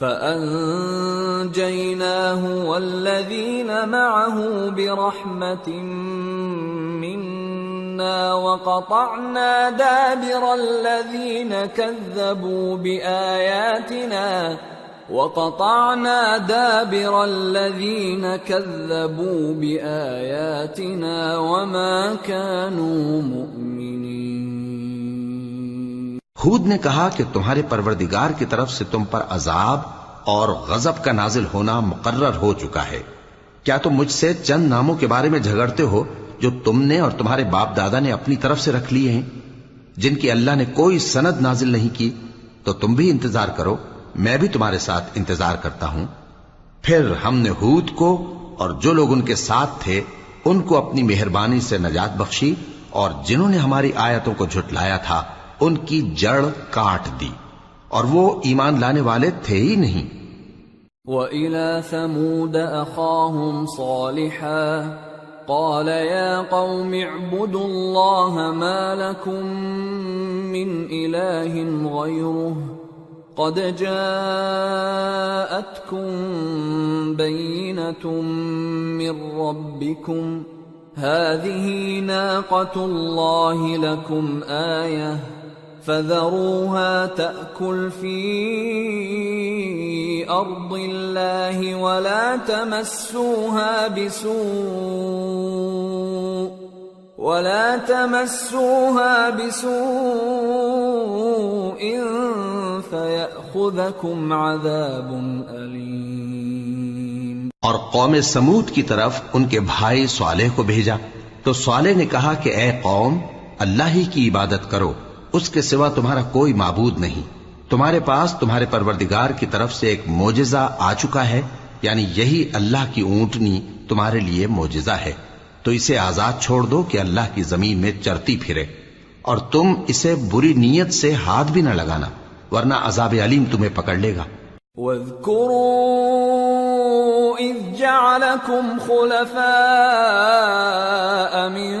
فأنجيناه والذين معه برحمة منا وقطعنا دابر الذين كذبوا بآياتنا وقطعنا دابر الذين كذبوا بآياتنا وما كانوا مؤمنين ہود نے کہا کہ تمہارے پروردگار کی طرف سے تم پر عذاب اور غضب کا نازل ہونا مقرر ہو چکا ہے۔ کیا تم مجھ سے چند ناموں کے بارے میں جھگڑتے ہو جو تم نے اور تمہارے باپ دادا نے اپنی طرف سے رکھ لیے ہیں؟ جن کی اللہ نے کوئی سند نازل نہیں کی، تو تم بھی انتظار کرو، میں بھی تمہارے ساتھ انتظار کرتا ہوں۔ پھر ہم نے ہود کو اور جو لوگ ان کے ساتھ تھے، ان کو اپنی مہربانی سے نجات بخشی اور جنہوں نے ہماری آیتوں کو جھٹلایا تھا ان کی جڑ کاٹ دی اور وہ ایمان لانے والے تھے ہی نہیں۔ وَإِلَى ثَمُودَ أَخَاهُمْ صَالِحًا، قَالَ يَا قَوْمِ اعْبُدُوا اللَّهَ مَا لَكُمْ مِنْ إِلَٰهٍ غَيْرُهُ، قَدْ جَاءَتْكُمْ بَيِّنَةٌ مِّن رَّبِّكُمْ، هَٰذِهِ نَاقَةُ اللَّهِ لَكُمْ آيَةً فذروها تأكل في أرض الله ولا تمسوها بسوء ولا تمسوها بسوء فيأخذكم عذاب أليم اور قوم سمود کی طرف ان کے بھائی صالح کو بھیجا تو صالح نے کہا کہ اے قوم، اللہ ہی کی عبادت کرو۔ اس کے سوا تمہارا کوئی معبود نہیں۔ تمہارے پاس تمہارے پروردگار کی طرف سے ایک موجزہ آ چکا ہے یعنی یہی اللہ کی اونٹنی تمہارے لیے موجزہ ہے۔ تو اسے آزاد چھوڑ دو کہ اللہ کی زمین میں چرتی پھرے۔ اور تم اسے بری نیت سے ہاتھ بھی نہ لگانا، ورنہ عذاب علیم تمہیں پکڑ لے گا۔ واذكروا إذ جعلكم خلفاء من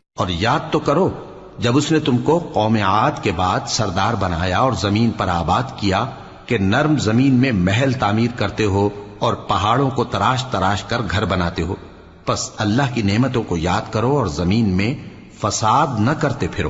اور یاد تو کرو، جب اس نے تم کو قوم عاد کے بعد سردار بنایا اور زمین پر آباد کیا کہ نرم زمین میں محل تعمیر کرتے ہو اور پہاڑوں کو تراش تراش کر گھر بناتے ہو۔ پس اللہ کی نعمتوں کو یاد کرو اور زمین میں فساد نہ کرتے پھرو۔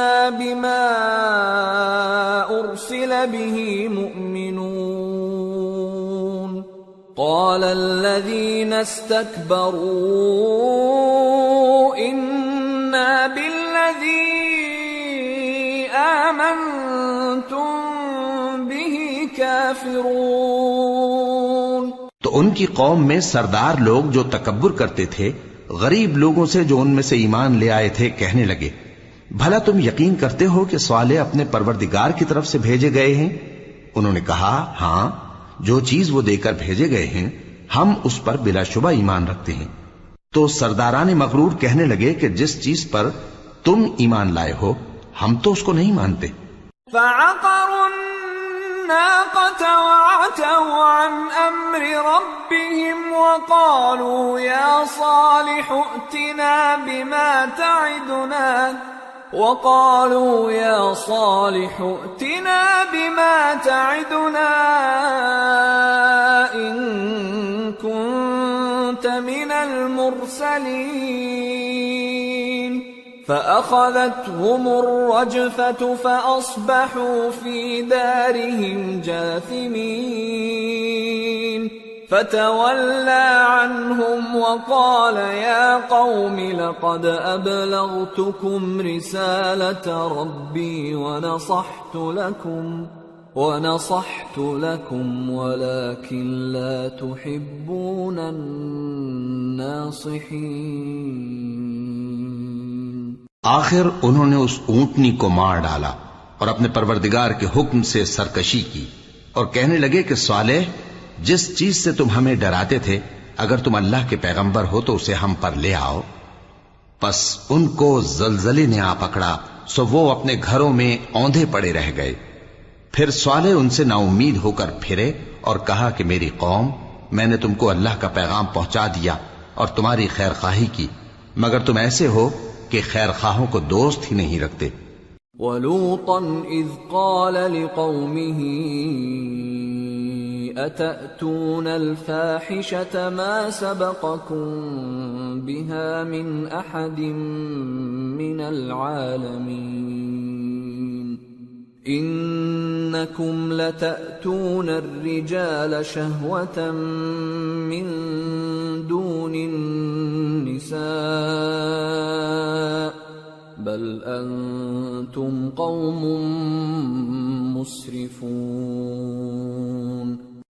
إنا بما أرسل به مؤمنون قال الذين استكبروا إنا بالذي آمنتم به كافرون تو ان کی قوم میں سردار لوگ جو تکبر کرتے تھے، غریب لوگوں سے جو ان میں سے ایمان لے آئے تھے، کہنے لگے بھلا تم یقین کرتے ہو کہ سوالے اپنے پروردگار کی طرف سے بھیجے گئے ہیں؟ انہوں نے کہا ہاں جو چیز وہ دے کر بھیجے گئے ہیں، ہم اس پر بلا شبہ ایمان رکھتے ہیں۔ تو سرداران مغرور کہنے لگے کہ جس چیز پر تم ایمان لائے ہو، ہم تو اس کو نہیں مانتے۔ فعقروا الناقة وعتوا عن أمر ربهم وقالوا يا صالح ائتنا بما تعدنا۔ وقالوا يا صالح ائتنا بما تعدنا إن كنت من المرسلين. فأخذتهم الرجفة فأصبحوا في دارهم جاثمين. فتولى عنهم وقال يا قوم لقد أبلغتكم رسالة ربي ونصحت لكم ونصحت لكم ولكن لا تحبون الناصحين. آخر انہوں نے اس اونٹنی کو مار ڈالا اور اپنے پروردگار کے حکم سے سرکشی کی اور کہنے لگے کہ صالح جس چیز سے تم ہمیں ڈراتے تھے، اگر تم اللہ کے پیغمبر ہو تو اسے ہم پر لے آؤ۔ پس ان کو زلزلے نے آ پکڑا، سو وہ اپنے گھروں میں اوندے پڑے رہ گئے۔ پھر صالح ان سے نا امید ہو کر پھرے اور کہا کہ میری قوم، میں نے تم کو اللہ کا پیغام پہنچا دیا اور تمہاری خیر خواہی کی، مگر تم ایسے ہو کہ خیر خواہوں کو دوست ہی نہیں رکھتے۔ ولوطا اذ قال لقومه اتأتون الفاحشة ما سبقكم بها من احد من العالمين انكم لتأتون الرجال شهوة من دون النساء بل انتم قوم مسرفون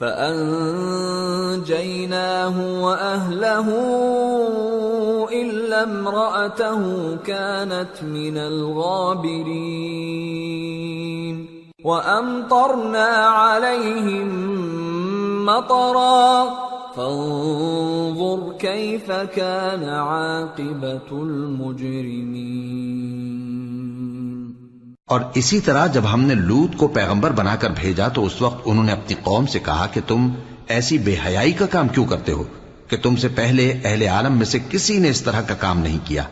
فانجيناه واهله الا امراته كانت من الغابرين وامطرنا عليهم مطرا فانظر كيف كان عاقبة المجرمين اور اسی طرح جب ہم نے لوت کو پیغمبر بنا کر بھیجا تو اس وقت انہوں نے اپنی قوم سے کہا کہ تم ایسی بے حیائی کا کام کیوں کرتے ہو کہ تم سے پہلے اہل عالم میں سے کسی نے اس طرح کا کام نہیں کیا؟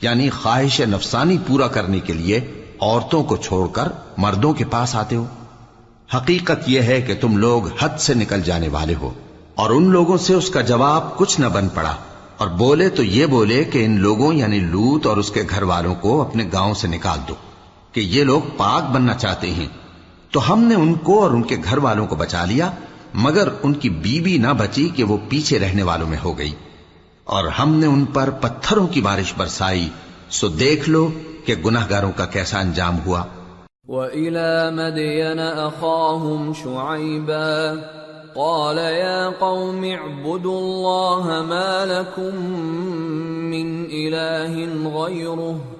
یعنی خواہش نفسانی پورا کرنے کے لیے عورتوں کو چھوڑ کر مردوں کے پاس آتے ہو۔ حقیقت یہ ہے کہ تم لوگ حد سے نکل جانے والے ہو اور ان لوگوں سے اس کا جواب کچھ نہ بن پڑا۔ اور بولے تو یہ بولے کہ ان لوگوں یعنی لوت اور اس کے گھر والوں کو اپنے گاؤں سے نکال دو۔ کہ یہ لوگ پاک بننا چاہتے ہیں۔ تو ہم نے ان کو اور ان کے گھر والوں کو بچا لیا، مگر ان کی بیوی بی نہ بچی کہ وہ پیچھے رہنے والوں میں ہو گئی۔ اور ہم نے ان پر پتھروں کی بارش برسائی۔ سو دیکھ لو کہ گناہ گاروں کا کیسا انجام ہوا۔ وَإِلَى مَدْيَنَ أَخَاهُمْ شُعَيْبًا، قال يا قوم اعبدوا الله ما لكم من إله غيره۔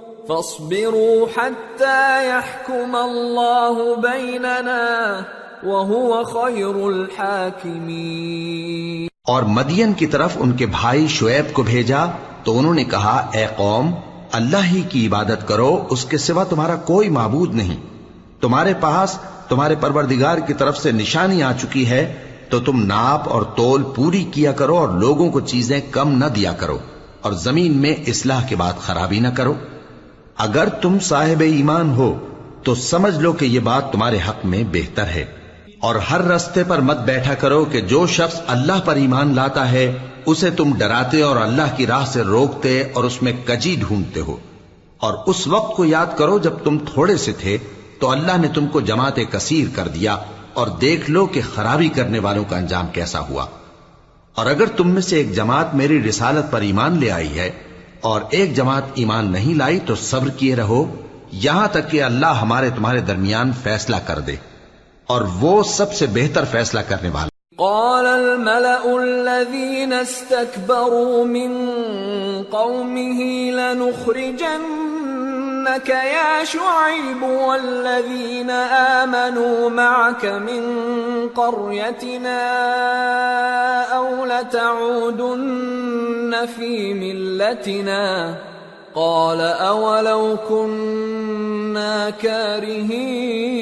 فاصبروا حتى يحكم الله بيننا وهو خير الحاكمين. اور مدین کی طرف ان کے بھائی شعیب کو بھیجا تو انہوں نے کہا، اے قوم، اللہ ہی کی عبادت کرو، اس کے سوا تمہارا کوئی معبود نہیں۔ تمہارے پاس، تمہارے پروردگار کی طرف سے نشانی آ چکی ہے، تو تم ناپ اور تول پوری کیا کرو اور لوگوں کو چیزیں کم نہ دیا کرو۔ اور زمین میں اصلاح کے بعد خرابی نہ کرو۔ اگر تم صاحب ایمان ہو، تو سمجھ لو کہ یہ بات تمہارے حق میں بہتر ہے۔ اور ہر رستے پر مت بیٹھا کرو کہ جو شخص اللہ پر ایمان لاتا ہے، اسے تم ڈراتے اور اللہ کی راہ سے روکتے اور اس میں کجی ڈھونڈتے ہو۔ اور اس وقت کو یاد کرو جب تم تھوڑے سے تھے، تو اللہ نے تم کو جماعت کثیر کر دیا اور دیکھ لو کہ خرابی کرنے والوں کا انجام کیسا ہوا۔ اور اگر تم میں سے ایک جماعت میری رسالت پر ایمان لے آئی ہے اور ایک جماعت ایمان نہیں لائی تو صبر کیے رہو، یہاں تک کہ اللہ ہمارے تمہارے درمیان فیصلہ کر دے، اور وہ سب سے بہتر فیصلہ کرنے والا۔ قال الملأ الذين استكبروا من قومه لنخرجنك يا شعيب والذين آمنوا معك من قريتنا أو لتعودن في ملتنا قال أولو كنا كارهين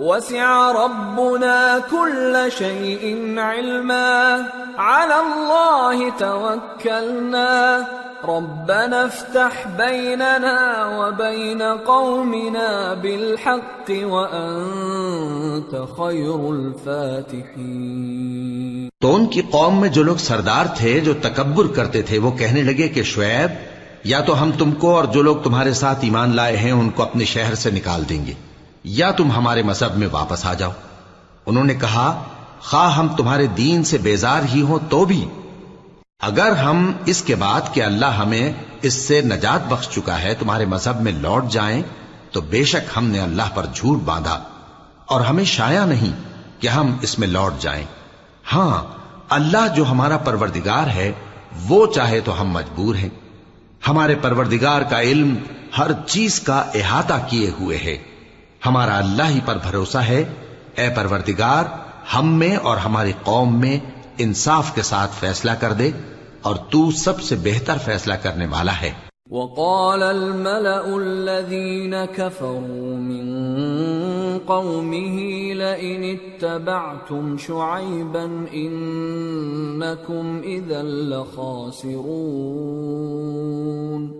وسع ربنا كل شيء علما. على الله توكلنا. ربنا افتح بيننا وبين قومنا بالحق وأنت خير الفاتحين. تو ان کی قوم میں جو لوگ سردار تھے، جو تکبر کرتے تھے، وہ کہنے لگے کہ شعیب، یا تو ہم تم کو اور جو لوگ تمہارے ساتھ ایمان لائے ہیں، ان کو اپنے شہر سے نکال دیں گے۔ یا تم ہمارے مذہب میں واپس آ جاؤ۔ انہوں نے کہا، خواہ ہم تمہارے دین سے بیزار ہی ہوں تو بھی۔ اگر ہم اس کے بعد کہ اللہ ہمیں اس سے نجات بخش چکا ہے، تمہارے مذہب میں لوٹ جائیں، تو بے شک ہم نے اللہ پر جھوٹ باندھا۔ اور ہمیں شایا نہیں کہ ہم اس میں لوٹ جائیں۔ ہاں اللہ جو ہمارا پروردگار ہے، وہ چاہے تو ہم مجبور ہیں۔ ہمارے پروردگار کا علم ہر چیز کا احاطہ کیے ہوئے ہے۔ ہمارا اللہ ہی پر بھروسہ ہے۔ اے پروردگار، ہم میں اور ہماری قوم میں انصاف کے ساتھ فیصلہ کر دے اور تو سب سے بہتر فیصلہ کرنے والا ہے۔ وقال الملأ الذين كفروا من قومه لئن اتبعتم شعيبا إنكم إذا لخاسرون۔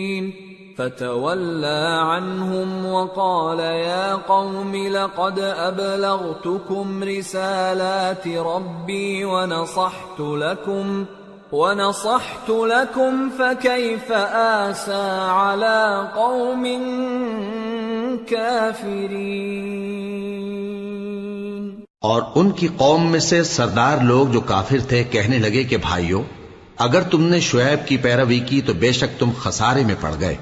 فتولى عنهم وقال يا قوم لقد أبلغتكم رسالات ربي ونصحت لكم ونصحت لكم فكيف آسى على قوم كافرين اور ان کی قوم میں سے سردار لوگ جو کافر تھے کہنے لگے کہ بھائیو، اگر تم نے شعیب کی پیروی کی تو بے شک تم خسارے میں پڑ گئے۔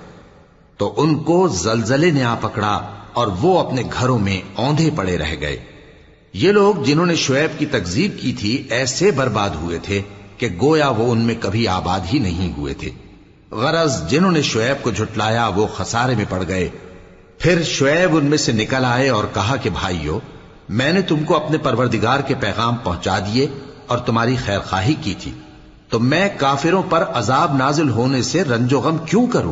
تو ان کو زلزلے نے آ پکڑا اور وہ اپنے گھروں میں اوندھے پڑے رہ گئے۔ یہ لوگ جنہوں نے شعیب کی تکذیب کی تھی ایسے برباد ہوئے تھے کہ گویا وہ ان میں کبھی آباد ہی نہیں ہوئے تھے۔ غرض جنہوں نے شعیب کو جھٹلایا وہ خسارے میں پڑ گئے۔ پھر شعیب ان میں سے نکل آئے اور کہا کہ بھائیو، میں نے تم کو اپنے پروردگار کے پیغام پہنچا دیے اور تمہاری خیر خواہی کی تھی۔ تو میں کافروں پر عذاب نازل ہونے سے رنج و غم کیوں کروں؟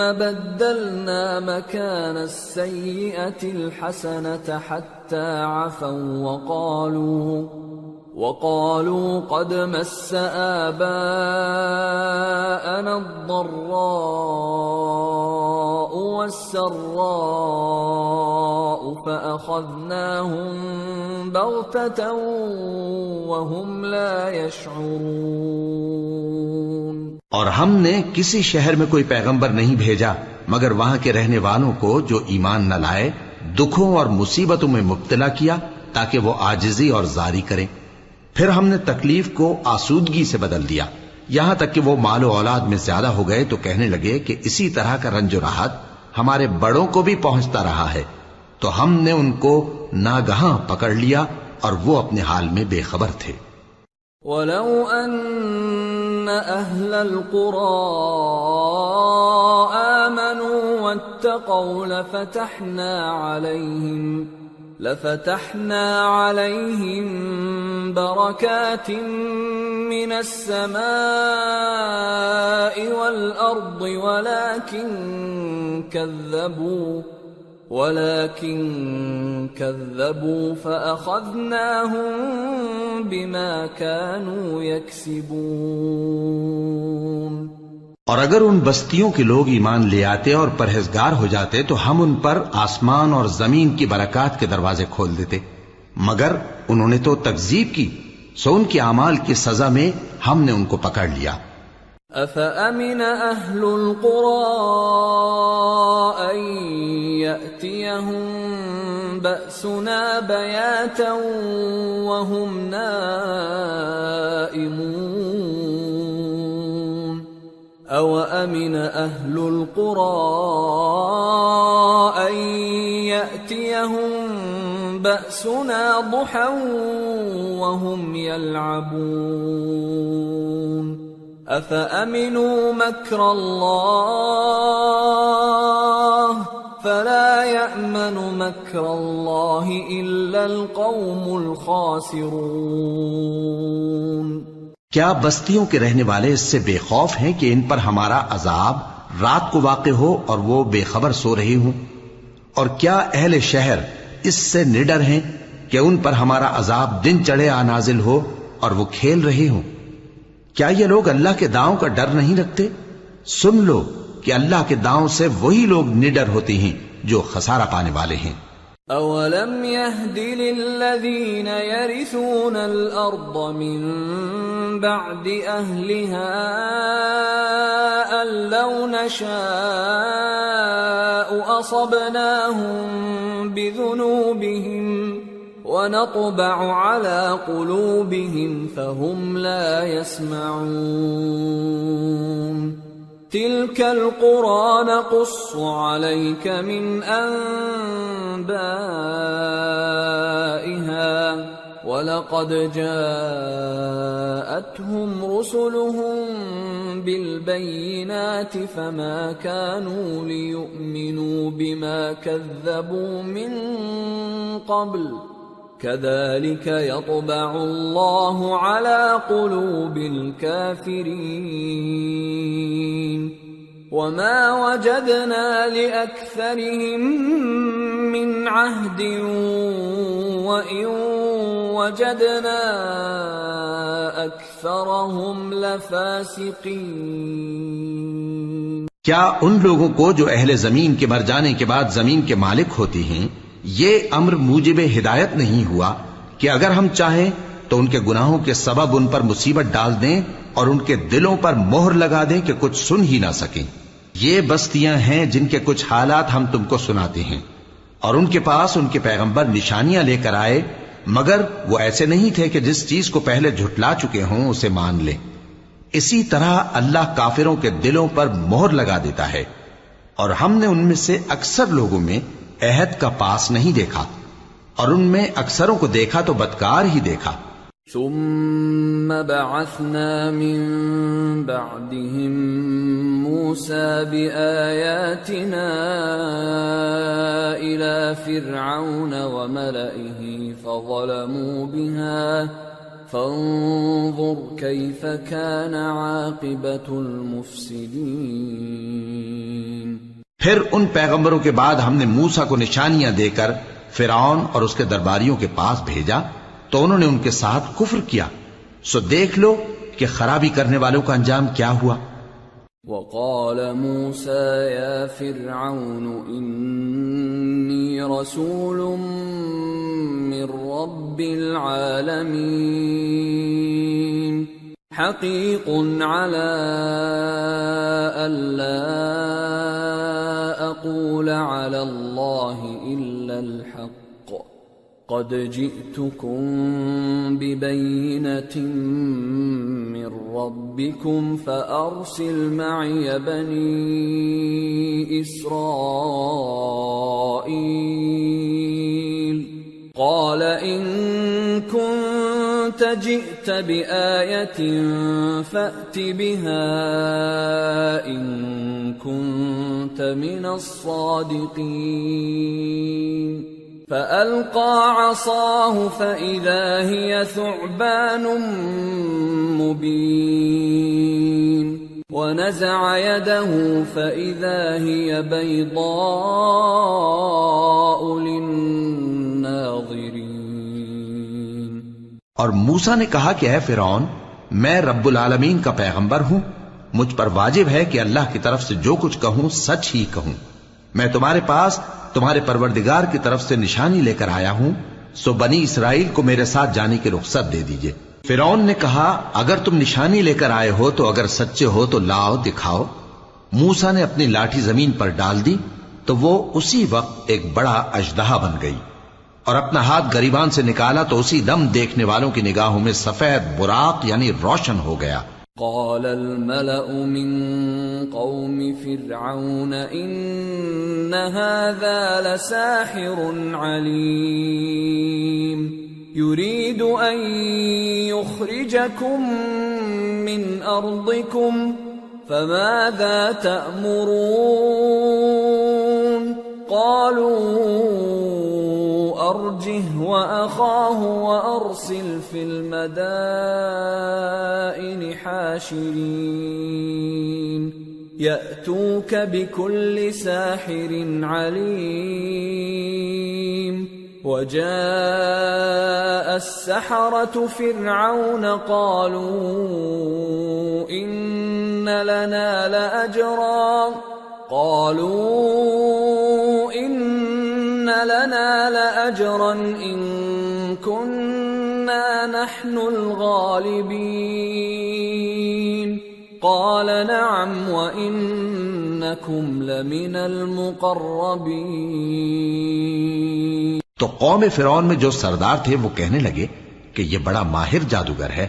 بدلنا مكان السيئة الحسنة حتى عفوا وقالوا وقالوا قد مس آباءنا الضراء والسراء فأخذناهم بغتة وهم لا يشعرون. اور ہم نے کسی شہر میں کوئی پیغمبر نہیں بھیجا، مگر وہاں کے رہنے والوں کو جو ایمان نہ لائے، دکھوں اور مصیبتوں میں مبتلا کیا تاکہ وہ آجزی اور زاری کریں۔ پھر ہم نے تکلیف کو آسودگی سے بدل دیا۔ یہاں تک کہ وہ مال و اولاد میں زیادہ ہو گئے تو کہنے لگے کہ اسی طرح کا رنج و راحت ہمارے بڑوں کو بھی پہنچتا رہا ہے۔ تو ہم نے ان کو ناگہاں پکڑ لیا اور وہ اپنے حال میں بے خبر تھے۔ ولو ان اهل القرى امنوا واتقوا لفتحنا عليهم لفتحنا عليهم بركات من السماء والارض ولكن كذبوا ولكن كذبوا فأخذناهم بما كانوا يكسبون. اور اگر ان بستیوں کے لوگ ایمان لے آتے اور پرہیزگار ہو جاتے تو ہم ان پر آسمان اور زمین کی برکات کے دروازے کھول دیتے۔ مگر انہوں نے تو تکذیب کی، سو ان کے اعمال کی سزا میں ہم نے ان کو پکڑ لیا۔ أفأمن أهل القرى أن يأتيهم بأسنا بياتا وهم نائمون أو أمن أهل القرى أن يأتيهم بأسنا ضحى وهم يلعبون أفأمنوا مكر الله فلا يأمن مكر الله إلا القوم الخاسرون کیا بستیوں کے رہنے والے اس سے بے خوف ہیں کہ ان پر ہمارا عذاب رات کو واقع ہو اور وہ بے خبر سو رہے ہوں؟ اور کیا اہل شہر اس سے نڈر ہیں کہ ان پر ہمارا عذاب دن چڑھے آ نازل ہو اور وہ کھیل رہے ہوں؟ کیا یہ لوگ اللہ کے داؤں کا ڈر نہیں رکھتے؟ سن لو کہ اللہ کے داؤں سے وہی لوگ نڈر ہوتے ہیں جو خسارہ پانے والے ہیں۔ أولم يهد للذين يرثون الأرض من بعد أهلها أن لو نشاء أصبناهم بذنوبهم ونطبع على قلوبهم فهم لا يسمعون تلك القرى نقص عليك من أنبائها ولقد جاءتهم رسلهم بالبينات فما كانوا ليؤمنوا بما كذبوا من قبل كذلك يطبع الله على قلوب الكافرين. وما وجدنا لأكثرهم من عهد، وإن وجدنا أكثرهم لفاسقين. کیا ان لوگوں کو جو اہل زمین کے مر جانے کے بعد زمین کے مالک ہوتی ہیں یہ امر موجب ہدایت نہیں ہوا کہ اگر ہم چاہیں تو ان کے گناہوں کے سبب ان پر مصیبت ڈال دیں اور ان کے دلوں پر مہر لگا دیں کہ کچھ سن ہی نہ سکیں۔ یہ بستیاں ہیں جن کے کچھ حالات ہم تم کو سناتے ہیں اور ان کے پاس ان کے پیغمبر نشانیاں لے کر آئے، مگر وہ ایسے نہیں تھے کہ جس چیز کو پہلے جھٹلا چکے ہوں اسے مان لیں اسی طرح اللہ کافروں کے دلوں پر مہر لگا دیتا ہے اور ہم نے ان میں سے اکثر لوگوں میں عہد کا پاس نہیں دیکھا اور ان میں اکثروں کو دیکھا تو بدکار ہی دیکھا۔ ثم بعثنا من بعدهم موسى بآياتنا إلى فرعون وملئه فظلموا بها فانظر كيف كان عاقبة المفسدين پھر ان پیغمبروں کے بعد ہم نے موسا کو نشانیاں دے کر فرعون اور اس کے درباریوں کے پاس بھیجا، تو انہوں نے ان کے ساتھ کفر کیا۔ سو دیکھ لو کہ خرابی کرنے والوں کا انجام کیا ہوا۔ وقال موسى يا فرعون إني رسول من رب العالمين حقيق على ألا اقول على الله الا الحق. قد جئتكم ببينة من ربكم فارسل معي بني اسرائيل قال إن كنت جئت بآية فأت بها إن كنت من الصادقين. فألقى عصاه فإذا هي ثعبان مبين. ونزع يده فإذا هي بيضاء للناس. للناظرين اور موسا نے کہا کہ اے فرعون، میں رب العالمین کا پیغمبر ہوں۔ مجھ پر واجب ہے کہ اللہ کی طرف سے جو کچھ کہوں، سچ ہی کہوں۔ میں تمہارے پاس، تمہارے پروردگار کی طرف سے نشانی لے کر آیا ہوں۔ سو بنی اسرائیل کو میرے ساتھ جانے کی رخصت دے دیجیے۔ فرعون نے کہا، اگر تم نشانی لے کر آئے ہو تو اگر سچے ہو تو لاؤ، دکھاؤ۔ موسا نے اپنی لاٹھی زمین پر ڈال دی تو وہ اسی وقت ایک بڑا اجدہا بن گئی۔ اور اپنا ہاتھ گریبان سے نکالا تو اسی دم دیکھنے والوں کی نگاہوں میں سفید براق یعنی روشن ہو گیا۔ قال الملأ من قوم فرعون إن هذا لساحر عليم. يريد أن يخرجكم من أرضكم، فماذا تأمرون؟ قالوا أرجه وأخاه وأرسل في المدائن حاشرين. يأتوك بكل ساحر عليم. وجاء السحرة فرعون قالوا إن لنا لأجرا. قالوا إن لنا لأجرا إن كنا نحن الغالبين. قال نعم وإنكم لمن المقربين. تو قوم فرعون میں جو سردار تھے وہ کہنے لگے کہ یہ بڑا ماہر جادوگر ہے.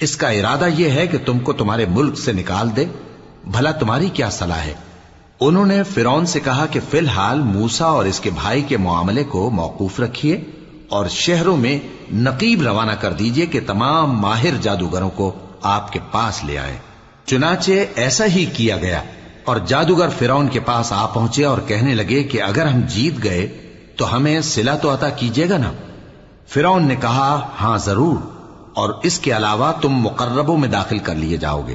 اس کا ارادہ یہ ہے کہ تم کو تمہارے ملک سے نکال دے. بھلا تمہاری کیا صلاح ہے؟ انہوں نے فرون سے کہا کہ فی الحال موسا اور اس کے بھائی کے معاملے کو موقوف رکھیے اور شہروں میں نقیب روانہ کر دیجیے کہ تمام ماہر جادوگروں کو آپ کے پاس لے آئے۔ چنانچہ ایسا ہی کیا گیا اور جادوگر فرون کے پاس آ پہنچے اور کہنے لگے کہ اگر ہم جیت گئے تو ہمیں سلا تو عطا کیجیے گا نا؟ فرون نے کہا ہاں ضرور، اور اس کے علاوہ تم مقربوں میں داخل کر لیے جاؤ گے۔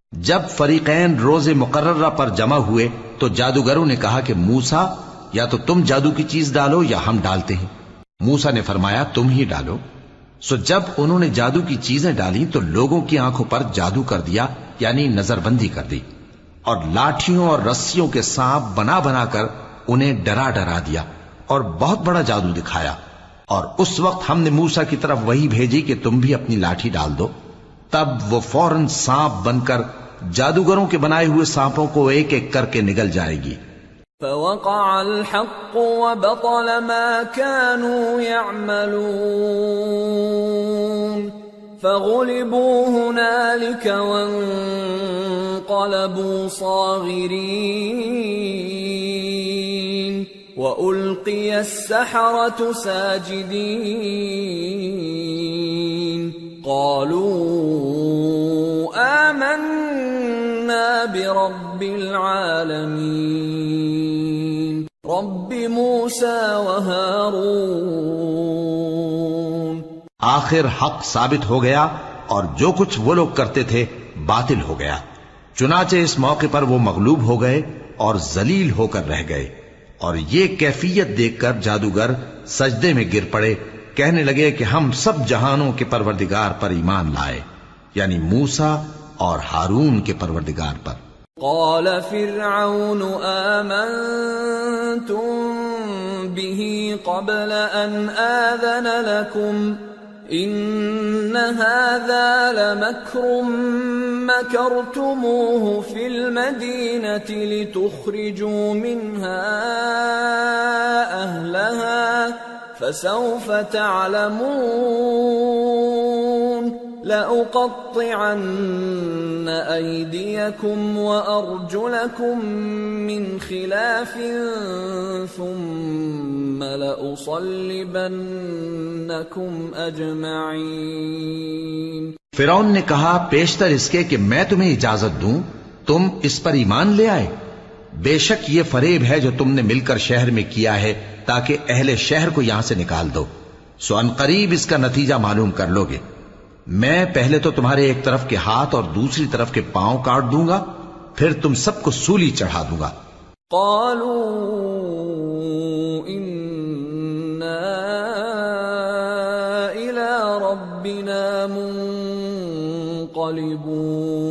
جب فریقین روز مقررہ پر جمع ہوئے تو جادوگروں نے کہا کہ موسا یا تو تم جادو کی چیز ڈالو یا ہم ڈالتے ہیں۔ موسا نے فرمایا، تم ہی ڈالو۔ سو جب انہوں نے جادو کی چیزیں ڈالی تو لوگوں کی آنکھوں پر جادو کر دیا یعنی نظر بندی کر دی۔ اور لاٹھیوں اور رسیوں کے سانپ بنا بنا کر انہیں ڈرا ڈرا دیا اور بہت بڑا جادو دکھایا۔ اور اس وقت ہم نے موسا کی طرف وہی بھیجی کہ تم بھی اپنی لاٹھی ڈال دو۔ تب وہ فوراً سانپ بن کر جادوگروں کے بنائے ہوئے سانپوں کو ایک ایک کر کے نگل جائے گی۔ فوقع الحق وبطل ما كانوا يعملون فغلبوا هنالك وانقلبوا صاغرين والقي السحره ساجدين قالوا آمنا برب العالمين. رب موسى وهارون. آخر حق ثابت ہو گیا اور جو کچھ وہ لوگ کرتے تھے باطل ہو گیا۔ چنانچہ اس موقع پر وہ مغلوب ہو گئے اور ذلیل ہو کر رہ گئے اور یہ کیفیت دیکھ کر جادوگر سجدے میں گر پڑے کہنے لگے کہ ہم سب جہانوں کے پروردگار پر ایمان لائے یعنی موسا اور ہارون کے پروردگار پر۔ قال فرعون، آمنتم به قبل أن آذن لكم؟ إن هذا لمكر مكرتموه في المدينة لتخرجوا منها أهلها. فسوف تعلمون لأقطعن أيديكم وأرجلكم من خلاف ثم لأصلبنكم أجمعين. فرعون نے کہا، پیشتر اس کے کہ میں تمہیں اجازت دوں، تم اس پر ایمان لے آئے۔ بے شک یہ فریب ہے جو تم نے مل کر شہر میں کیا ہے، تاکہ اہل شہر کو یہاں سے نکال دو۔ سو ان قریب اس کا نتیجہ معلوم کر لو گے۔ میں پہلے تو تمہارے ایک طرف کے ہاتھ اور دوسری طرف کے پاؤں کاٹ دوں گا، پھر تم سب کو سولی چڑھا دوں گا۔ قالوا إنا إلى ربنا منقلبون۔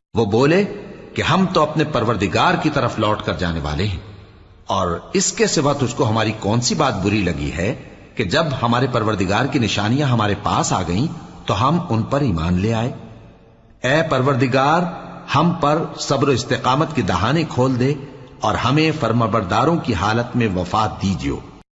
وہ بولے کہ ہم تو اپنے پروردگار کی طرف لوٹ کر جانے والے ہیں۔ اور اس کے سوا تجھ کو ہماری کون سی بات بری لگی ہے کہ جب ہمارے پروردگار کی نشانیاں ہمارے پاس آ گئیں تو ہم ان پر ایمان لے آئے۔ اے پروردگار، ہم پر صبر و استقامت کی دہانے کھول دے اور ہمیں فرمبرداروں کی حالت میں وفات دیجیو۔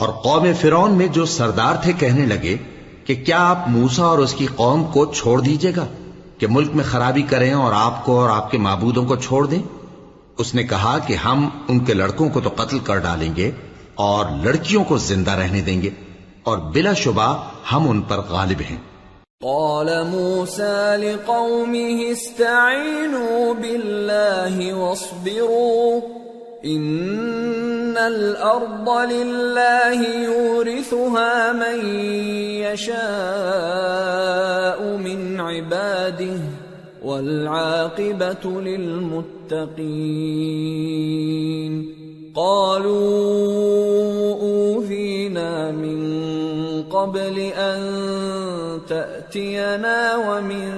اور قوم فرعون میں جو سردار تھے کہنے لگے کہ کیا آپ موسا اور اس کی قوم کو چھوڑ دیجیے گا کہ ملک میں خرابی کریں اور آپ کو اور آپ کے معبودوں کو چھوڑ دیں؟ اس نے کہا کہ ہم ان کے لڑکوں کو تو قتل کر ڈالیں گے اور لڑکیوں کو زندہ رہنے دیں گے اور بلا شبہ ہم ان پر غالب ہیں۔ قال موسى لقومه استعينوا بالله واصبروا ان الارض لله يورثها من يشاء من عباده والعاقبة للمتقين. قالوا اوذينا من قبل ان تأتينا ومن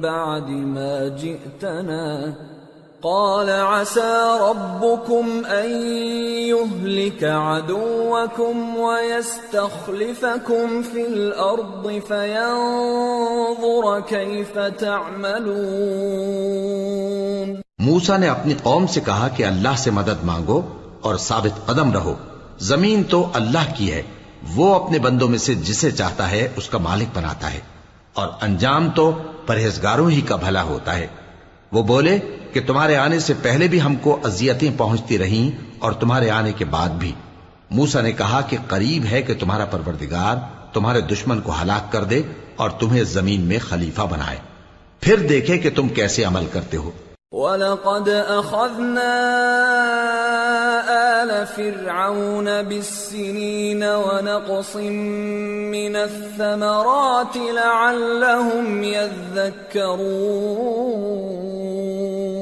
بعد ما جئتنا قال عسى ربكم ان يهلك عدوكم ويستخلفكم في الارض فينظر كيف تعملون. موسا نے اپنی قوم سے کہا کہ اللہ سے مدد مانگو اور ثابت قدم رہو۔ زمین تو اللہ کی ہے، وہ اپنے بندوں میں سے جسے چاہتا ہے اس کا مالک بناتا ہے۔ اور انجام تو پرہیزگاروں ہی کا بھلا ہوتا ہے۔ وہ بولے کہ تمہارے آنے سے پہلے بھی ہم کو اذیتیں پہنچتی رہیں اور تمہارے آنے کے بعد بھی۔ موسا نے کہا کہ قریب ہے کہ تمہارا پروردگار تمہارے دشمن کو ہلاک کر دے اور تمہیں زمین میں خلیفہ بنائے۔ پھر دیکھے کہ تم کیسے عمل کرتے ہو۔ وَلَقَدْ أَخَذْنَا آلَ فِرْعَوْنَ بِالسِّنِينَ وَنَقْصٍ مِّنَ الثَّمَرَاتِ لَعَلَّهُمْ يَذَّكَّرُونَ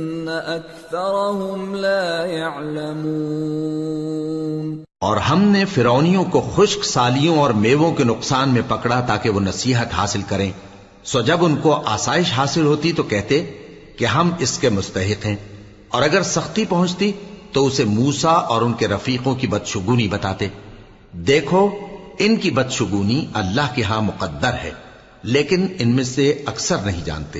أَكْثَرَهُمْ لَا يَعْلَمُونَ۔ اور ہم نے فرونیوں کو خشک سالیوں اور میووں کے نقصان میں پکڑا تاکہ وہ نصیحت حاصل کریں۔ سو جب ان کو آسائش حاصل ہوتی تو کہتے کہ ہم اس کے مستحق ہیں۔ اور اگر سختی پہنچتی تو اسے موسا اور ان کے رفیقوں کی بدشگونی بتاتے۔ دیکھو، ان کی بدشگونی اللہ کے ہاں مقدر ہے، لیکن ان میں سے اکثر نہیں جانتے۔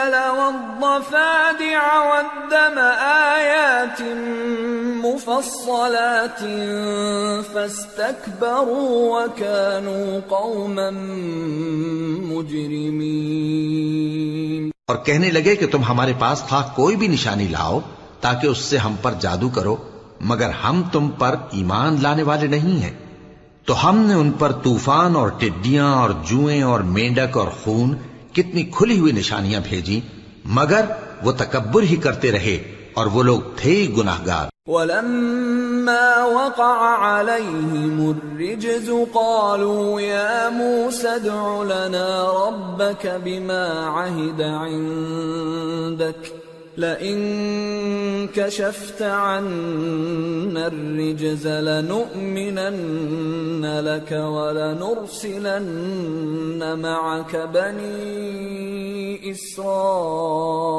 والقمل والضفادع والدم آيات مفصلات فاستكبروا وكانوا قوما مجرمين. اور کہنے لگے کہ تم ہمارے پاس خواہ کوئی بھی نشانی لاؤ تاکہ اس سے ہم پر جادو کرو، مگر ہم تم پر ایمان لانے والے نہیں ہیں۔ تو ہم نے ان پر طوفان اور ٹڈیاں اور جوئیں اور مینڈک اور خون کتنی کھلی ہوئی نشانیاں بھیجی مگر وہ تکبر ہی کرتے رہے اور وہ لوگ تھے ہی گناہ گار ولما وقع عليهم الرجز قالوا يا موسى ادع لنا ربك بما عهد عندك۔ لئن كشفت عنا الرجز لنؤمنن لك ولنرسلن معك بني إسرائيل.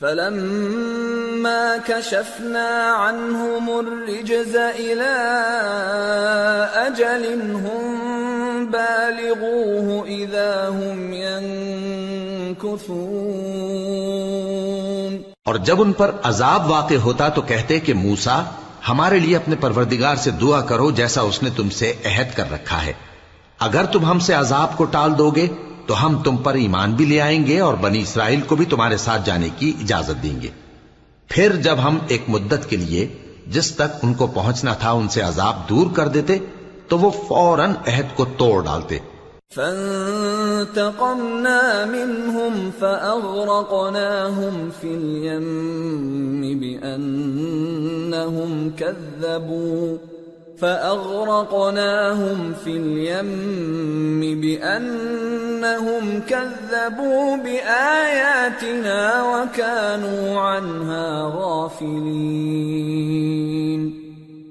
فلما كشفنا عنهم الرجز إلى أجل هم بالغوه إذا هم ينقلون ينكثون. اور جب ان پر عذاب واقع ہوتا تو کہتے کہ موسا ہمارے لیے اپنے پروردگار سے دعا کرو جیسا اس نے تم سے عہد کر رکھا ہے۔ اگر تم ہم سے عذاب کو ٹال دو گے تو ہم تم پر ایمان بھی لے آئیں گے اور بنی اسرائیل کو بھی تمہارے ساتھ جانے کی اجازت دیں گے۔ پھر جب ہم ایک مدت کے لیے جس تک ان کو پہنچنا تھا ان سے عذاب دور کر دیتے، تو وہ فوراً عہد کو توڑ ڈالتے۔ فانتقمنا منهم فأغرقناهم في اليم بأنهم كذبوا فأغرقناهم في اليم بأنهم كذبوا بآياتنا وكانوا عنها غافلين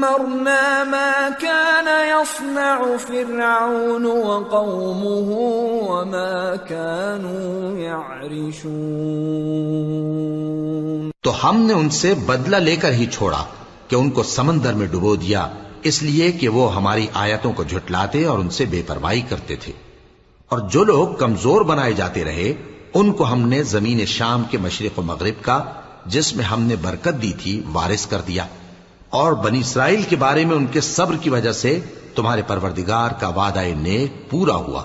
ما كان يصنع فرعون وقومه وما كانوا يعرشون. تو ہم نے ان سے بدلہ لے کر ہی چھوڑا کہ ان کو سمندر میں ڈبو دیا، اس لیے کہ وہ ہماری آیتوں کو جھٹلاتے اور ان سے بے پرواہی کرتے تھے۔ اور جو لوگ کمزور بنائے جاتے رہے، ان کو ہم نے زمین شام کے مشرق و مغرب کا، جس میں ہم نے برکت دی تھی، وارث کر دیا۔ اور بنی اسرائیل کے بارے میں ان کے صبر کی وجہ سے تمہارے پروردگار کا وعدہ نیک پورا ہوا۔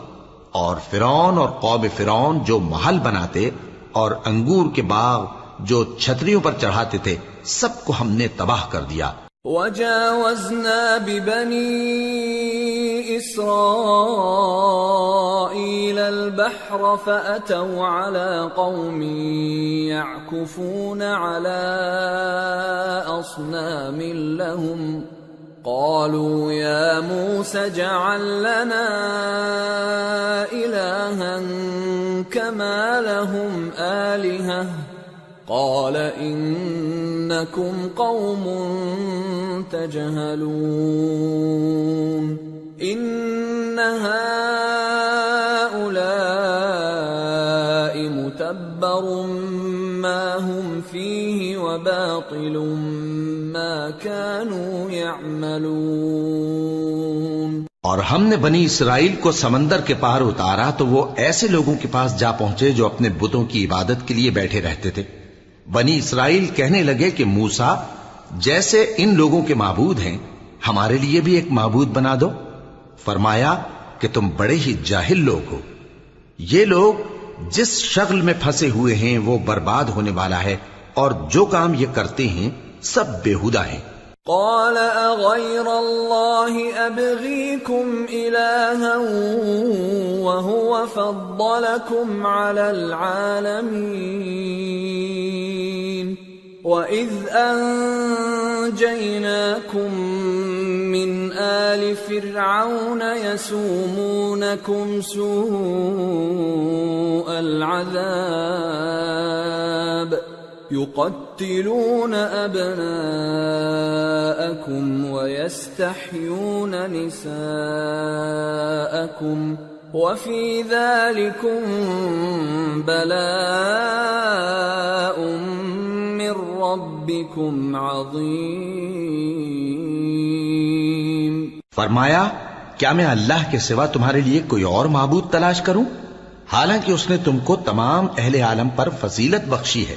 اور فرعون اور قوم فرعون جو محل بناتے اور انگور کے باغ جو چھتریوں پر چڑھاتے تھے، سب کو ہم نے تباہ کر دیا۔ وجاوزنا ببنی إسرائيل البحر فأتوا على قوم يعكفون على أصنام لهم قالوا يا موسى اجعل لنا إلها كما لهم آلهة قال إنكم قوم تجهلون إن هؤلاء متبر ما هم فيه وباطل ما كانوا يعملون اور ہم نے بنی اسرائیل کو سمندر کے پار اتارا تو وہ ایسے لوگوں کے پاس جا پہنچے جو اپنے بتوں کی عبادت کے لیے بیٹھے رہتے تھے۔ بنی اسرائیل کہنے لگے کہ موسا جیسے ان لوگوں کے معبود ہیں، ہمارے لیے بھی ایک معبود بنا دو۔ فرمایا کہ تم بڑے ہی جاہل لوگ ہو۔ یہ لوگ جس شغل میں پھنسے ہوئے ہیں وہ برباد ہونے والا ہے اور جو کام یہ کرتے ہیں سب بےحدہ ہیں۔ قال أغير الله أبغيكم إلها وهو فضلكم على العالمين وإذ أنجيناكم من آل فرعون يسومونكم سوء العذاب يقتلون أبناءكم ويستحيون نساءكم وفي ذلكم بلاء من ربكم عظيم فرمایا، کیا میں اللہ کے سوا تمہارے لیے کوئی اور معبود تلاش کروں؟ حالانکہ اس نے تم کو تمام اہل عالم پر فضیلت بخشی ہے۔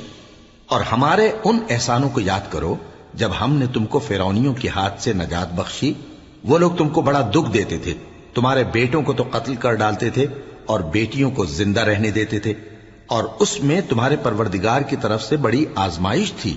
اور ہمارے ان احسانوں کو یاد کرو، جب ہم نے تم کو فیرونیوں کے ہاتھ سے نجات بخشی، وہ لوگ تم کو بڑا دکھ دیتے تھے۔ تمہارے بیٹوں کو تو قتل کر ڈالتے تھے اور بیٹیوں کو زندہ رہنے دیتے تھے۔ اور اس میں تمہارے پروردگار کی طرف سے بڑی آزمائش تھی۔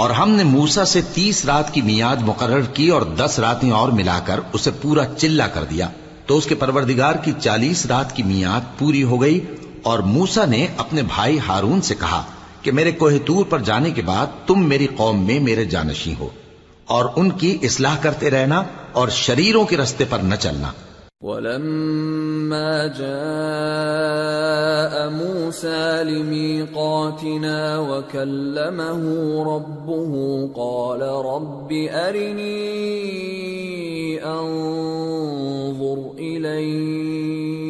اور ہم نے موسا سے تیس رات کی میاد مقرر کی اور دس راتیں اور ملا کر اسے پورا چلا کر دیا۔ تو اس کے پروردگار کی چالیس رات کی میاد پوری ہو گئی اور موسا نے اپنے بھائی ہارون سے کہا کہ میرے کوہ تور پر جانے کے بعد تم میری قوم میں میرے جانشی ہو اور ان کی اصلاح کرتے رہنا اور شریروں کے رستے پر نہ چلنا۔ ولما جاء موسى لميقاتنا وكلمه ربه قال رب أرني أنظر إليك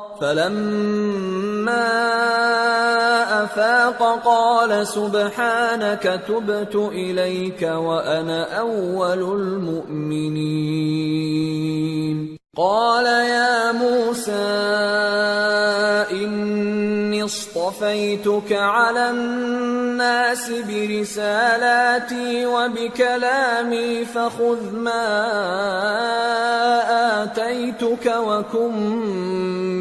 فلما افاق قال سبحانك تبت اليك وانا اول المؤمنين. قال يا موسى اصطفيتك على الناس برسالاتي وبكلامي، فخذ ما اتيتك وكن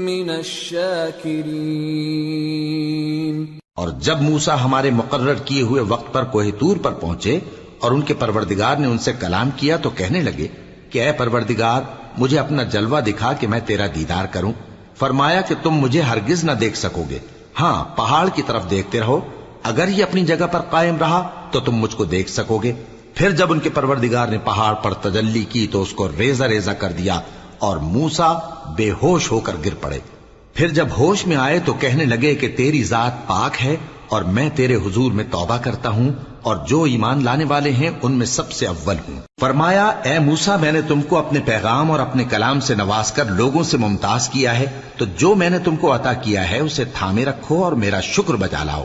من الشاكرين. اور جب موسا ہمارے مقرر کیے ہوئے وقت پر کوہ تور پر پہنچے اور ان کے پروردگار نے ان سے کلام کیا تو کہنے لگے کہ اے پروردگار، مجھے اپنا جلوہ دکھا کہ میں تیرا دیدار کروں۔ فرمایا کہ تم مجھے ہرگز نہ دیکھ سکو گے۔ ہاں پہاڑ کی طرف دیکھتے رہو۔ اگر یہ اپنی جگہ پر قائم رہا تو تم مجھ کو دیکھ سکو گے۔ پھر جب ان کے پروردگار نے پہاڑ پر تجلی کی تو اس کو ریزہ ریزہ کر دیا اور موسا بے ہوش ہو کر گر پڑے۔ پھر جب ہوش میں آئے تو کہنے لگے کہ تیری ذات پاک ہے اور میں تیرے حضور میں توبہ کرتا ہوں اور جو ایمان لانے والے ہیں ان میں سب سے اول ہوں۔ فرمایا، اے موسا میں نے تم کو اپنے پیغام اور اپنے کلام سے نواز کر لوگوں سے ممتاز کیا ہے، تو جو میں نے تم کو عطا کیا ہے، اسے تھامے رکھو اور میرا شکر بجا لاؤ۔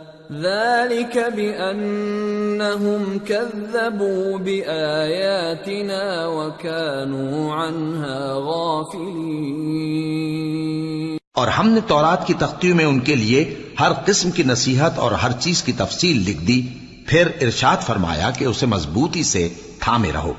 ذلك بأنهم كذبوا بآياتنا وكانوا عنها غافلين. اور ہم نے تورات کی تختیوں میں ان کے لیے ہر قسم کی نصیحت اور ہر چیز کی تفصیل لکھ دی۔ پھر ارشاد فرمایا کہ اسے مضبوطی سے تھامے رہو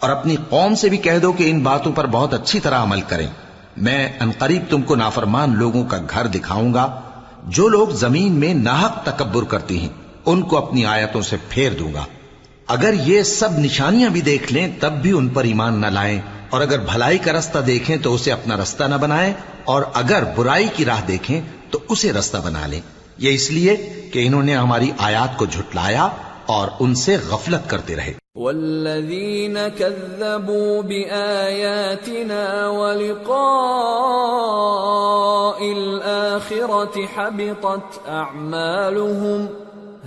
اور اپنی قوم سے بھی کہہ دو کہ ان باتوں پر بہت اچھی طرح عمل کریں۔ میں انقریب تم کو نافرمان لوگوں کا گھر دکھاؤں گا۔ جو لوگ زمین میں ناحق تکبر کرتی ہیں، ان کو اپنی آیتوں سے پھیر دوں گا۔ اگر یہ سب نشانیاں بھی دیکھ لیں، تب بھی ان پر ایمان نہ لائیں۔ اور اگر بھلائی کا رستہ دیکھیں، تو اسے اپنا رستہ نہ بنائیں۔ اور اگر برائی کی راہ دیکھیں، تو اسے رستہ بنا لیں۔ یہ اس لیے کہ انہوں نے ہماری آیات کو جھٹلایا اور ان سے غفلت کرتے رہے۔ والذين كذبوا بآياتنا ولقاء الآخرة حبطت أعمالهم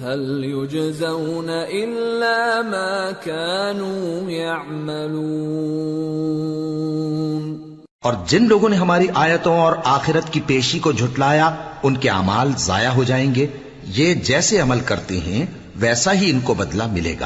هل يجزون إلا ما كانوا يعملون اور جن لوگوں نے ہماری آیتوں اور آخرت کی پیشی کو جھٹلایا، ان کے اعمال ضائع ہو جائیں گے۔ یہ جیسے عمل کرتے ہیں، ویسا ہی ان کو بدلہ ملے گا۔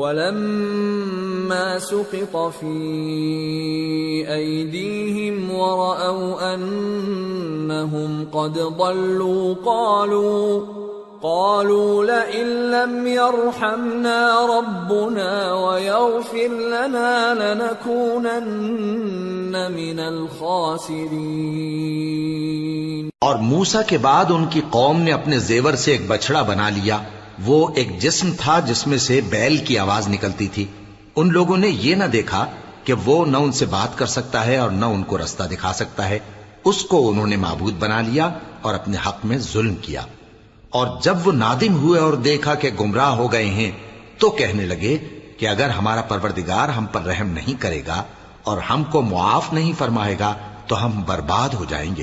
ولما سقط في أيديهم ورأوا أنهم قد ضلوا قالوا قالوا لئن لم يرحمنا ربنا ويغفر لنا لنكونن من الخاسرين. اور موسا کے بعد ان کی قوم نے اپنے زیور سے ایک بچڑا بنا لیا۔ وہ ایک جسم تھا جس میں سے بیل کی آواز نکلتی تھی۔ ان لوگوں نے یہ نہ دیکھا کہ وہ نہ ان سے بات کر سکتا ہے اور نہ ان کو رستہ دکھا سکتا ہے۔ اس کو انہوں نے معبود بنا لیا اور اپنے حق میں ظلم کیا۔ اور جب وہ نادم ہوئے اور دیکھا کہ گمراہ ہو گئے ہیں، تو کہنے لگے کہ اگر ہمارا پروردگار ہم پر رحم نہیں کرے گا اور ہم کو معاف نہیں فرمائے گا، تو ہم برباد ہو جائیں گے۔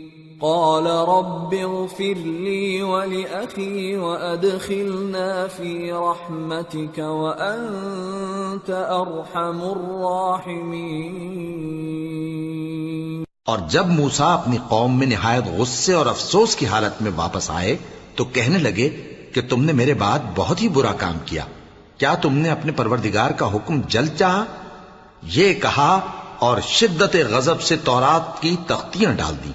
قال رب اغفر لي ولأخي وأدخلنا في رحمتك وأنت أرحم الراحمين. اور جب موسا اپنی قوم میں نہایت غصے اور افسوس کی حالت میں واپس آئے تو کہنے لگے کہ تم نے میرے بعد بہت ہی برا کام کیا۔ کیا تم نے اپنے پروردگار کا حکم جلد چاہا؟ یہ کہا اور شدت غضب سے تورات کی تختیاں ڈال دی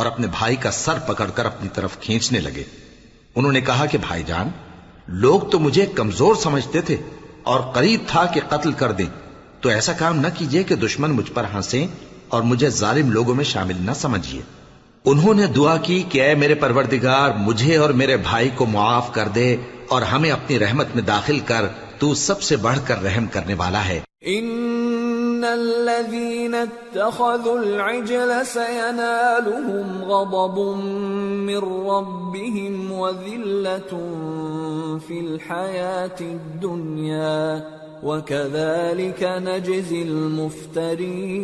اور اپنے بھائی کا سر پکڑ کر اپنی طرف کھینچنے لگے۔ انہوں نے کہا کہ بھائی جان، لوگ تو مجھے کمزور سمجھتے تھے اور قریب تھا کہ قتل کر دیں۔ تو ایسا کام نہ کیجیے کہ دشمن مجھ پر ہنسیں اور مجھے ظالم لوگوں میں شامل نہ سمجھیے انہوں نے دعا کی کہ اے میرے پروردگار، مجھے اور میرے بھائی کو معاف کر دے اور ہمیں اپنی رحمت میں داخل کر، تو سب سے بڑھ کر رحم کرنے والا ہے۔ ان الذين اتخذوا العجل سينالهم غضب من ربهم وذلة في الحياة الدنيا وكذلك نجزي المفترين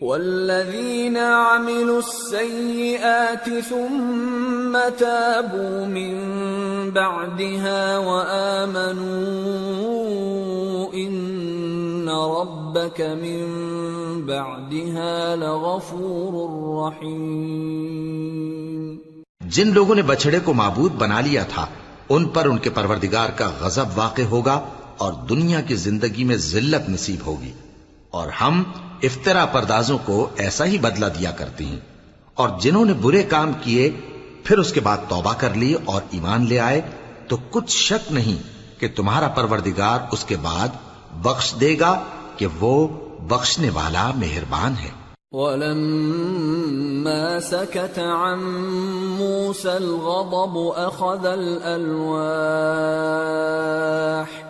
والذين عملوا السيئات ثم تابوا من بعدها وآمنوا إن ربك من بعدها لغفور رحيم جن لوگوں نے بچڑے کو معبود بنا لیا تھا، ان پر ان کے پروردگار کا غضب واقع ہوگا اور دنیا کی زندگی میں ذلت نصیب ہوگی اور ہم افطرا پردازوں کو ایسا ہی بدلہ دیا کرتے ہیں۔ اور جنہوں نے برے کام کیے، پھر اس کے بعد توبہ کر لی اور ایمان لے آئے، تو کچھ شک نہیں کہ تمہارا پروردگار اس کے بعد بخش دے گا کہ وہ بخشنے والا مہربان ہے۔ ولما سكت عن موسى الغضب أخذ الألواح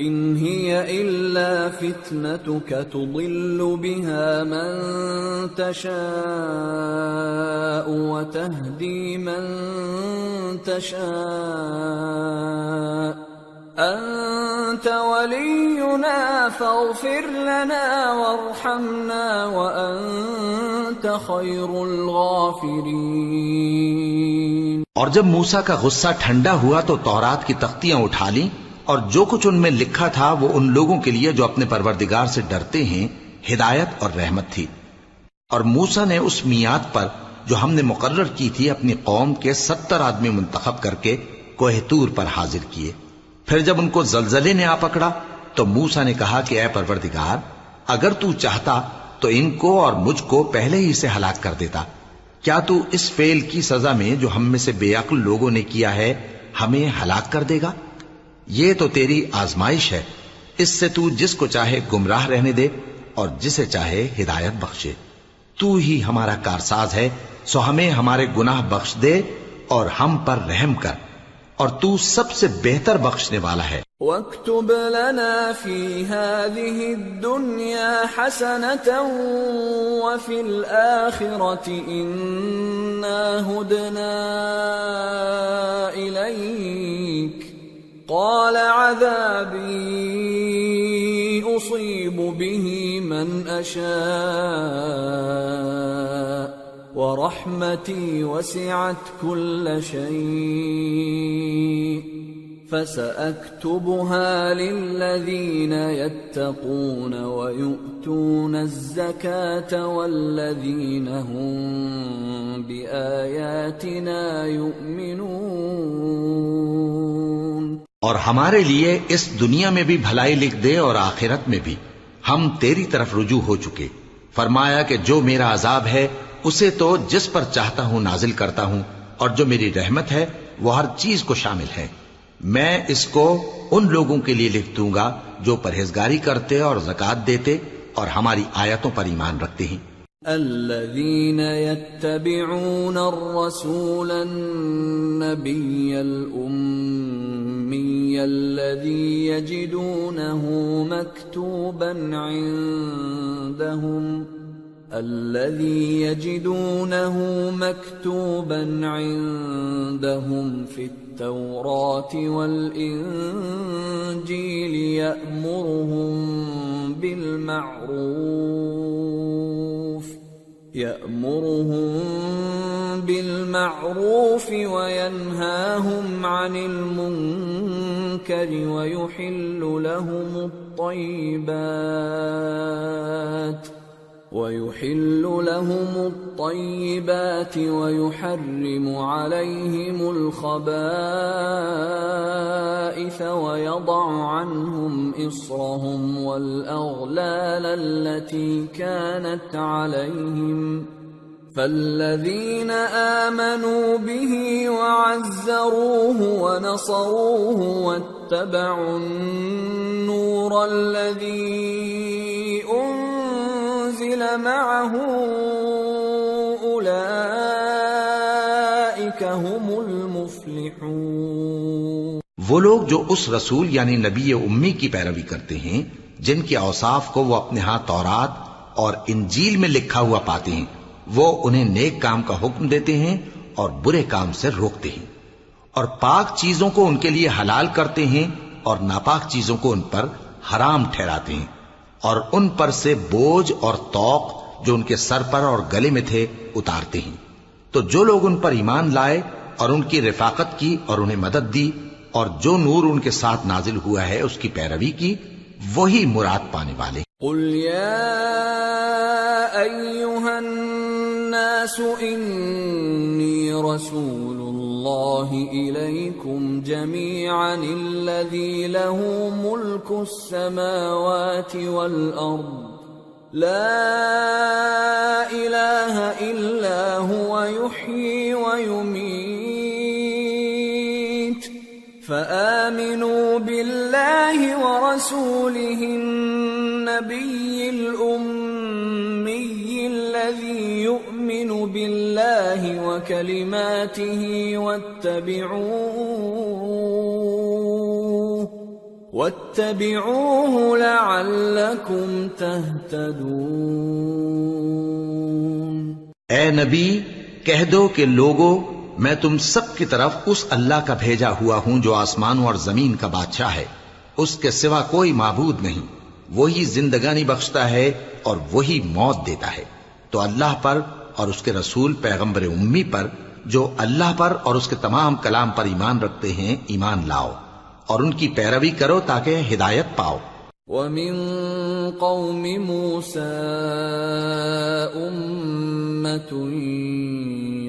إن هي إلا فتنتك تضل بها من تشاء وتهدي من تشاء. أنت ولينا فاغفر لنا وارحمنا وأنت خير الغافرين. اور جب موسا کا غصہ ٹھنڈا ہوا تو تورات کی تختیاں اٹھا لیں اور جو کچھ ان میں لکھا تھا وہ ان لوگوں کے لیے جو اپنے پروردگار سے ڈرتے ہیں، ہدایت اور رحمت تھی۔ اور موسا نے اس میاد پر جو ہم نے مقرر کی تھی اپنی قوم کے ستر آدمی منتخب کر کے کوہتور پر حاضر کیے۔ پھر جب ان کو زلزلے نے آ پکڑا، تو موسا نے کہا کہ اے پروردگار، اگر تو چاہتا تو ان کو اور مجھ کو پہلے ہی سے ہلاک کر دیتا۔ کیا تو اس فیل کی سزا میں جو ہم میں سے بے عقل لوگوں نے کیا ہے، ہمیں ہلاک کر دے گا؟ یہ تو تیری آزمائش ہے۔ اس سے تو جس کو چاہے گمراہ رہنے دے اور جسے چاہے ہدایت بخشے۔ تو ہی ہمارا کارساز ہے، سو ہمیں ہمارے گناہ بخش دے اور ہم پر رحم کر۔ اور تو سب سے بہتر بخشنے والا ہے۔ واكتب لنا في هذه الدنيا حسنة وفي الآخرة إنا هدنا إليك۔ قال عذابي أصيب به من أشاء ورحمتي وسعت كل شيء فساكتبها للذين يتقون ويؤتون الزكاه والذين هم باياتنا يؤمنون اور ہمارے لیے اس دنیا میں بھی بھلائی لکھ دے اور آخرت میں بھی۔ ہم تیری طرف رجوع ہو چکے۔ فرمایا کہ جو میرا عذاب ہے، اسے تو جس پر چاہتا ہوں نازل کرتا ہوں، اور جو میری رحمت ہے، وہ ہر چیز کو شامل ہے۔ میں اس کو ان لوگوں کے لیے لکھ دوں گا جو پرہیزگاری کرتے اور زکات دیتے اور ہماری آیتوں پر ایمان رکھتے ہیں۔ الذين يتبعون الرسول النبي الأمي الذي يجدونه مكتوبا عندهم، الذي يجدونه مكتوبا عندهم في التوراة والإنجيل يأمرهم بالمعروف. يأمرهم بالمعروف وينهاهم عن المنكر ويحل لهم الطيبات وَيُحِلُّ لَهُمُ الطَّيِّبَاتِ وَيُحَرِّمُ عَلَيْهِمُ الْخَبَائِثَ وَيَضَعُ عَنْهُمْ إِصْرَهُمْ وَالْأَغْلَالَ الَّتِي كَانَتْ عليهم فالذين آمنوا به وعزروه ونصروه واتبعوا النور الذي أنزل معه هم المفلحون وہ لوگ جو اس رسول یعنی نبی امی کی پیروی کرتے ہیں، جن کے اوصاف کو وہ اپنے ہاں تورات اور انجیل میں لکھا ہوا پاتے ہیں۔ وہ انہیں نیک کام کا حکم دیتے ہیں اور برے کام سے روکتے ہیں اور پاک چیزوں کو ان کے لیے حلال کرتے ہیں اور ناپاک چیزوں کو ان پر حرام ٹھہراتے ہیں اور ان پر سے بوجھ اور توق جو ان کے سر پر اور گلے میں تھے اتارتے ہیں۔ تو جو لوگ ان پر ایمان لائے اور ان کی رفاقت کی اور انہیں مدد دی اور جو نور ان کے ساتھ نازل ہوا ہے اس کی پیروی کی، وہی مراد پانے والے قل یا الناس انی رسول الله إليكم جميعا الذي له ملك السماوات والأرض. لا إله إلا هو يحيي ويميت. فآمنوا بالله ورسوله النبي الأمي الذي يؤمن بالله وكلماته واتبعوه واتبعوه لعلكم تهتدون اے نبی، کہہ دو کہ لوگو، میں تم سب کی طرف اس اللہ کا بھیجا ہوا ہوں جو آسمانوں اور زمین کا بادشاہ ہے۔ اس کے سوا کوئی معبود نہیں۔ وہی زندگانی بخشتا ہے اور وہی موت دیتا ہے۔ تو اللہ پر اور اس کے رسول پیغمبر امی پر جو اللہ پر اور اس کے تمام کلام پر ایمان رکھتے ہیں، ایمان لاؤ اور ان کی پیروی کرو تاکہ ہدایت پاؤ۔ وَمِن قَوْمِ مُوسَىٰ أُمَّةٌ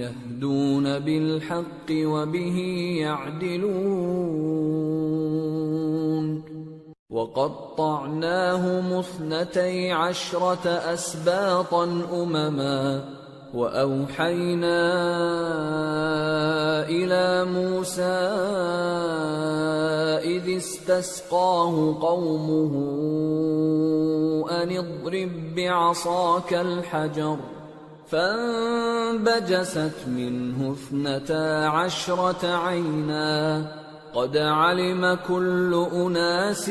يَهْدُونَ بِالْحَقِّ وَبِهِ يَعْدِلُونَ وقطعناهم اثنتي عشرة أسباطا أمما وأوحينا إلى موسى إذ استسقاه قومه أن اضرب بعصاك الحجر فانبجست منه اثنتا عشرة عينا قد علم كل أناس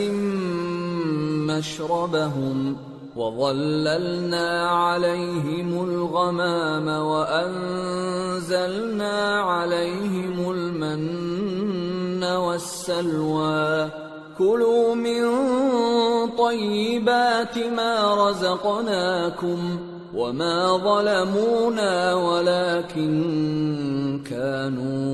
مشربهم وظللنا عليهم الغمام وأنزلنا عليهم المن والسلوى. كلوا من طيبات ما رزقناكم وما ظلمونا ولكن كانوا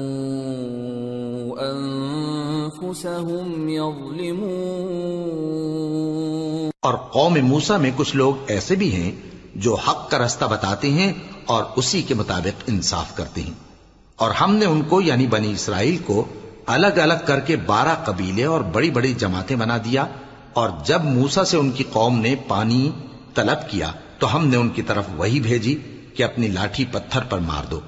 أنفسهم يظلمون اور قوم موسا میں کچھ لوگ ایسے بھی ہیں جو حق کا رستہ بتاتے ہیں اور اسی کے مطابق انصاف کرتے ہیں۔ اور ہم نے ان کو یعنی بنی اسرائیل کو الگ الگ کر کے بارہ قبیلے اور بڑی بڑی جماعتیں بنا دیا اور جب موسا سے ان کی قوم نے پانی طلب کیا تو ہم نے ان کی طرف وہی بھیجی کہ اپنی لاٹھی پتھر پر مار دو۔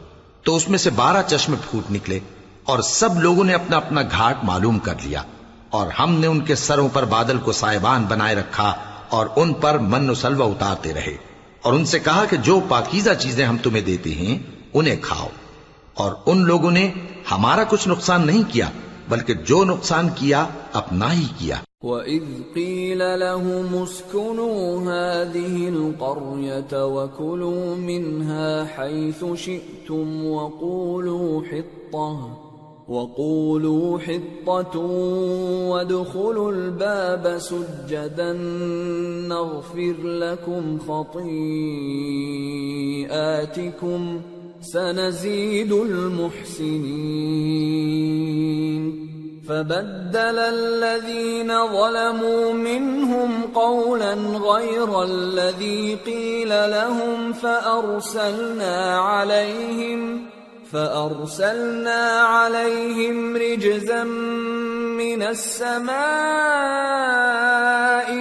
تو اس میں سے بارہ چشمے پھوٹ نکلے اور سب لوگوں نے اپنا اپنا گھاٹ معلوم کر لیا اور ہم نے ان کے سروں پر بادل کو سائبان بنائے رکھا اور ان پر من و سلوہ اتارتے رہے اور ان سے کہا کہ جو پاکیزہ چیزیں ہم تمہیں دیتے ہیں، انہیں کھاؤ۔ اور ان لوگوں نے ہمارا کچھ نقصان نہیں کیا، بلکہ جو نقصان کیا، اپنا ہی کیا۔ وَإِذْ قِيلَ لَهُمُ اسْكُنُوا هَذِهِ الْقَرْيَةَ وَكُلُوا مِنْهَا حَيْثُ شِئْتُمْ وَقُولُوا حِطَّةٌ وَقُولُوا حِطَّةٌ وَادْخُلُوا الْبَابَ سُجَّدًا نَغْفِرْ لَكُمْ خَطِيئَاتِكُمْ سَنَزِيدُ الْمُحْسِنِينَ فبدل الذين ظلموا منهم قولا غير الذي قيل لهم فأرسلنا عليهم فأرسلنا عليهم رجزا من السماء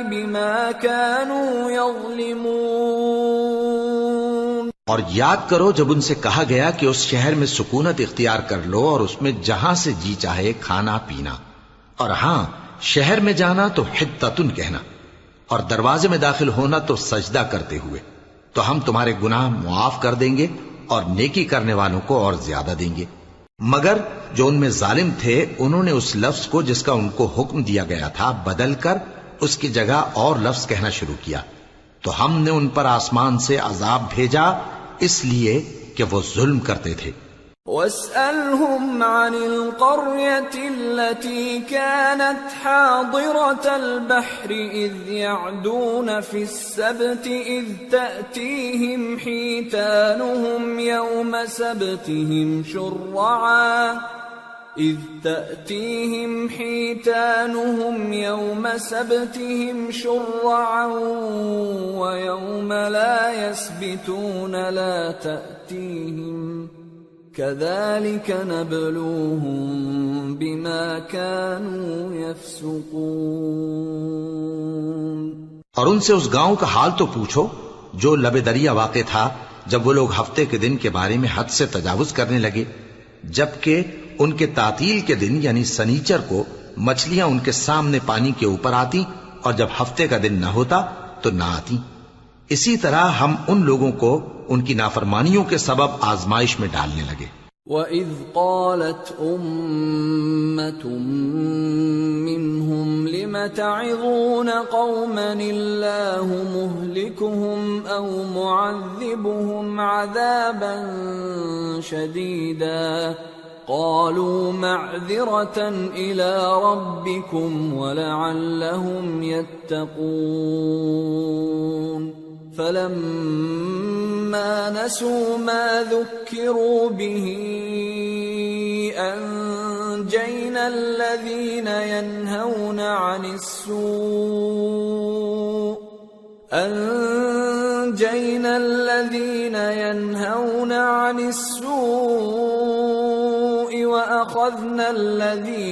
بما كانوا يظلمون. اور یاد کرو جب ان سے کہا گیا کہ اس شہر میں سکونت اختیار کر لو اور اس میں جہاں سے جی چاہے کھانا پینا۔ اور ہاں شہر میں جانا تو حدتن کہنا۔ اور دروازے میں داخل ہونا تو سجدہ کرتے ہوئے۔ تو ہم تمہارے گناہ معاف کر دیں گے اور نیکی کرنے والوں کو اور زیادہ دیں گے۔ مگر جو ان میں ظالم تھے، انہوں نے اس لفظ کو جس کا ان کو حکم دیا گیا تھا، بدل کر اس کی جگہ اور لفظ کہنا شروع کیا۔ تو ہم نے ان پر آسمان سے عذاب بھیجا اس لیے کہ وہ ظلم کرتے تھے۔ واسألهم عن القرية التي كانت حاضرة البحر إذ يعدون في السبت إذ تأتيهم حيتانهم يوم سبتهم شرعاً إذ تأتيهم حيتانهم يوم سبتهم شرعا ويوم لا يسبتون لا تأتيهم كذلك نبلوهم بما كانوا يفسقون اور ان سے اس گاؤں کا حال تو پوچھو جو لب دریا واقع تھا جب وہ لوگ ہفتے کے دن کے بارے میں حد سے تجاوز کرنے لگے، جبکہ ان کے تعطیل کے دن یعنی سنیچر کو مچھلیاں ان کے سامنے پانی کے اوپر آتی اور جب ہفتے کا دن نہ ہوتا تو نہ آتی۔ اسی طرح ہم ان لوگوں کو ان کی نافرمانیوں کے سبب آزمائش میں ڈالنے لگے۔ وَإِذْ قَالَتْ أُمَّةٌ مِّنْهُمْ لِمَ تَعِظُونَ قَوْمًا اللَّهُ مُهْلِكُهُمْ أَوْ مُعَذِّبُهُمْ عَذَابًا شَدِيدًا قالوا معذرة إلى ربكم ولعلهم يتقون. فلما نسوا ما ذكروا به، أنجينا الذين ينهون عن السوء. أنجينا الذين ينهون عن السوء. وَأَخَذْنَا الَّذِينَ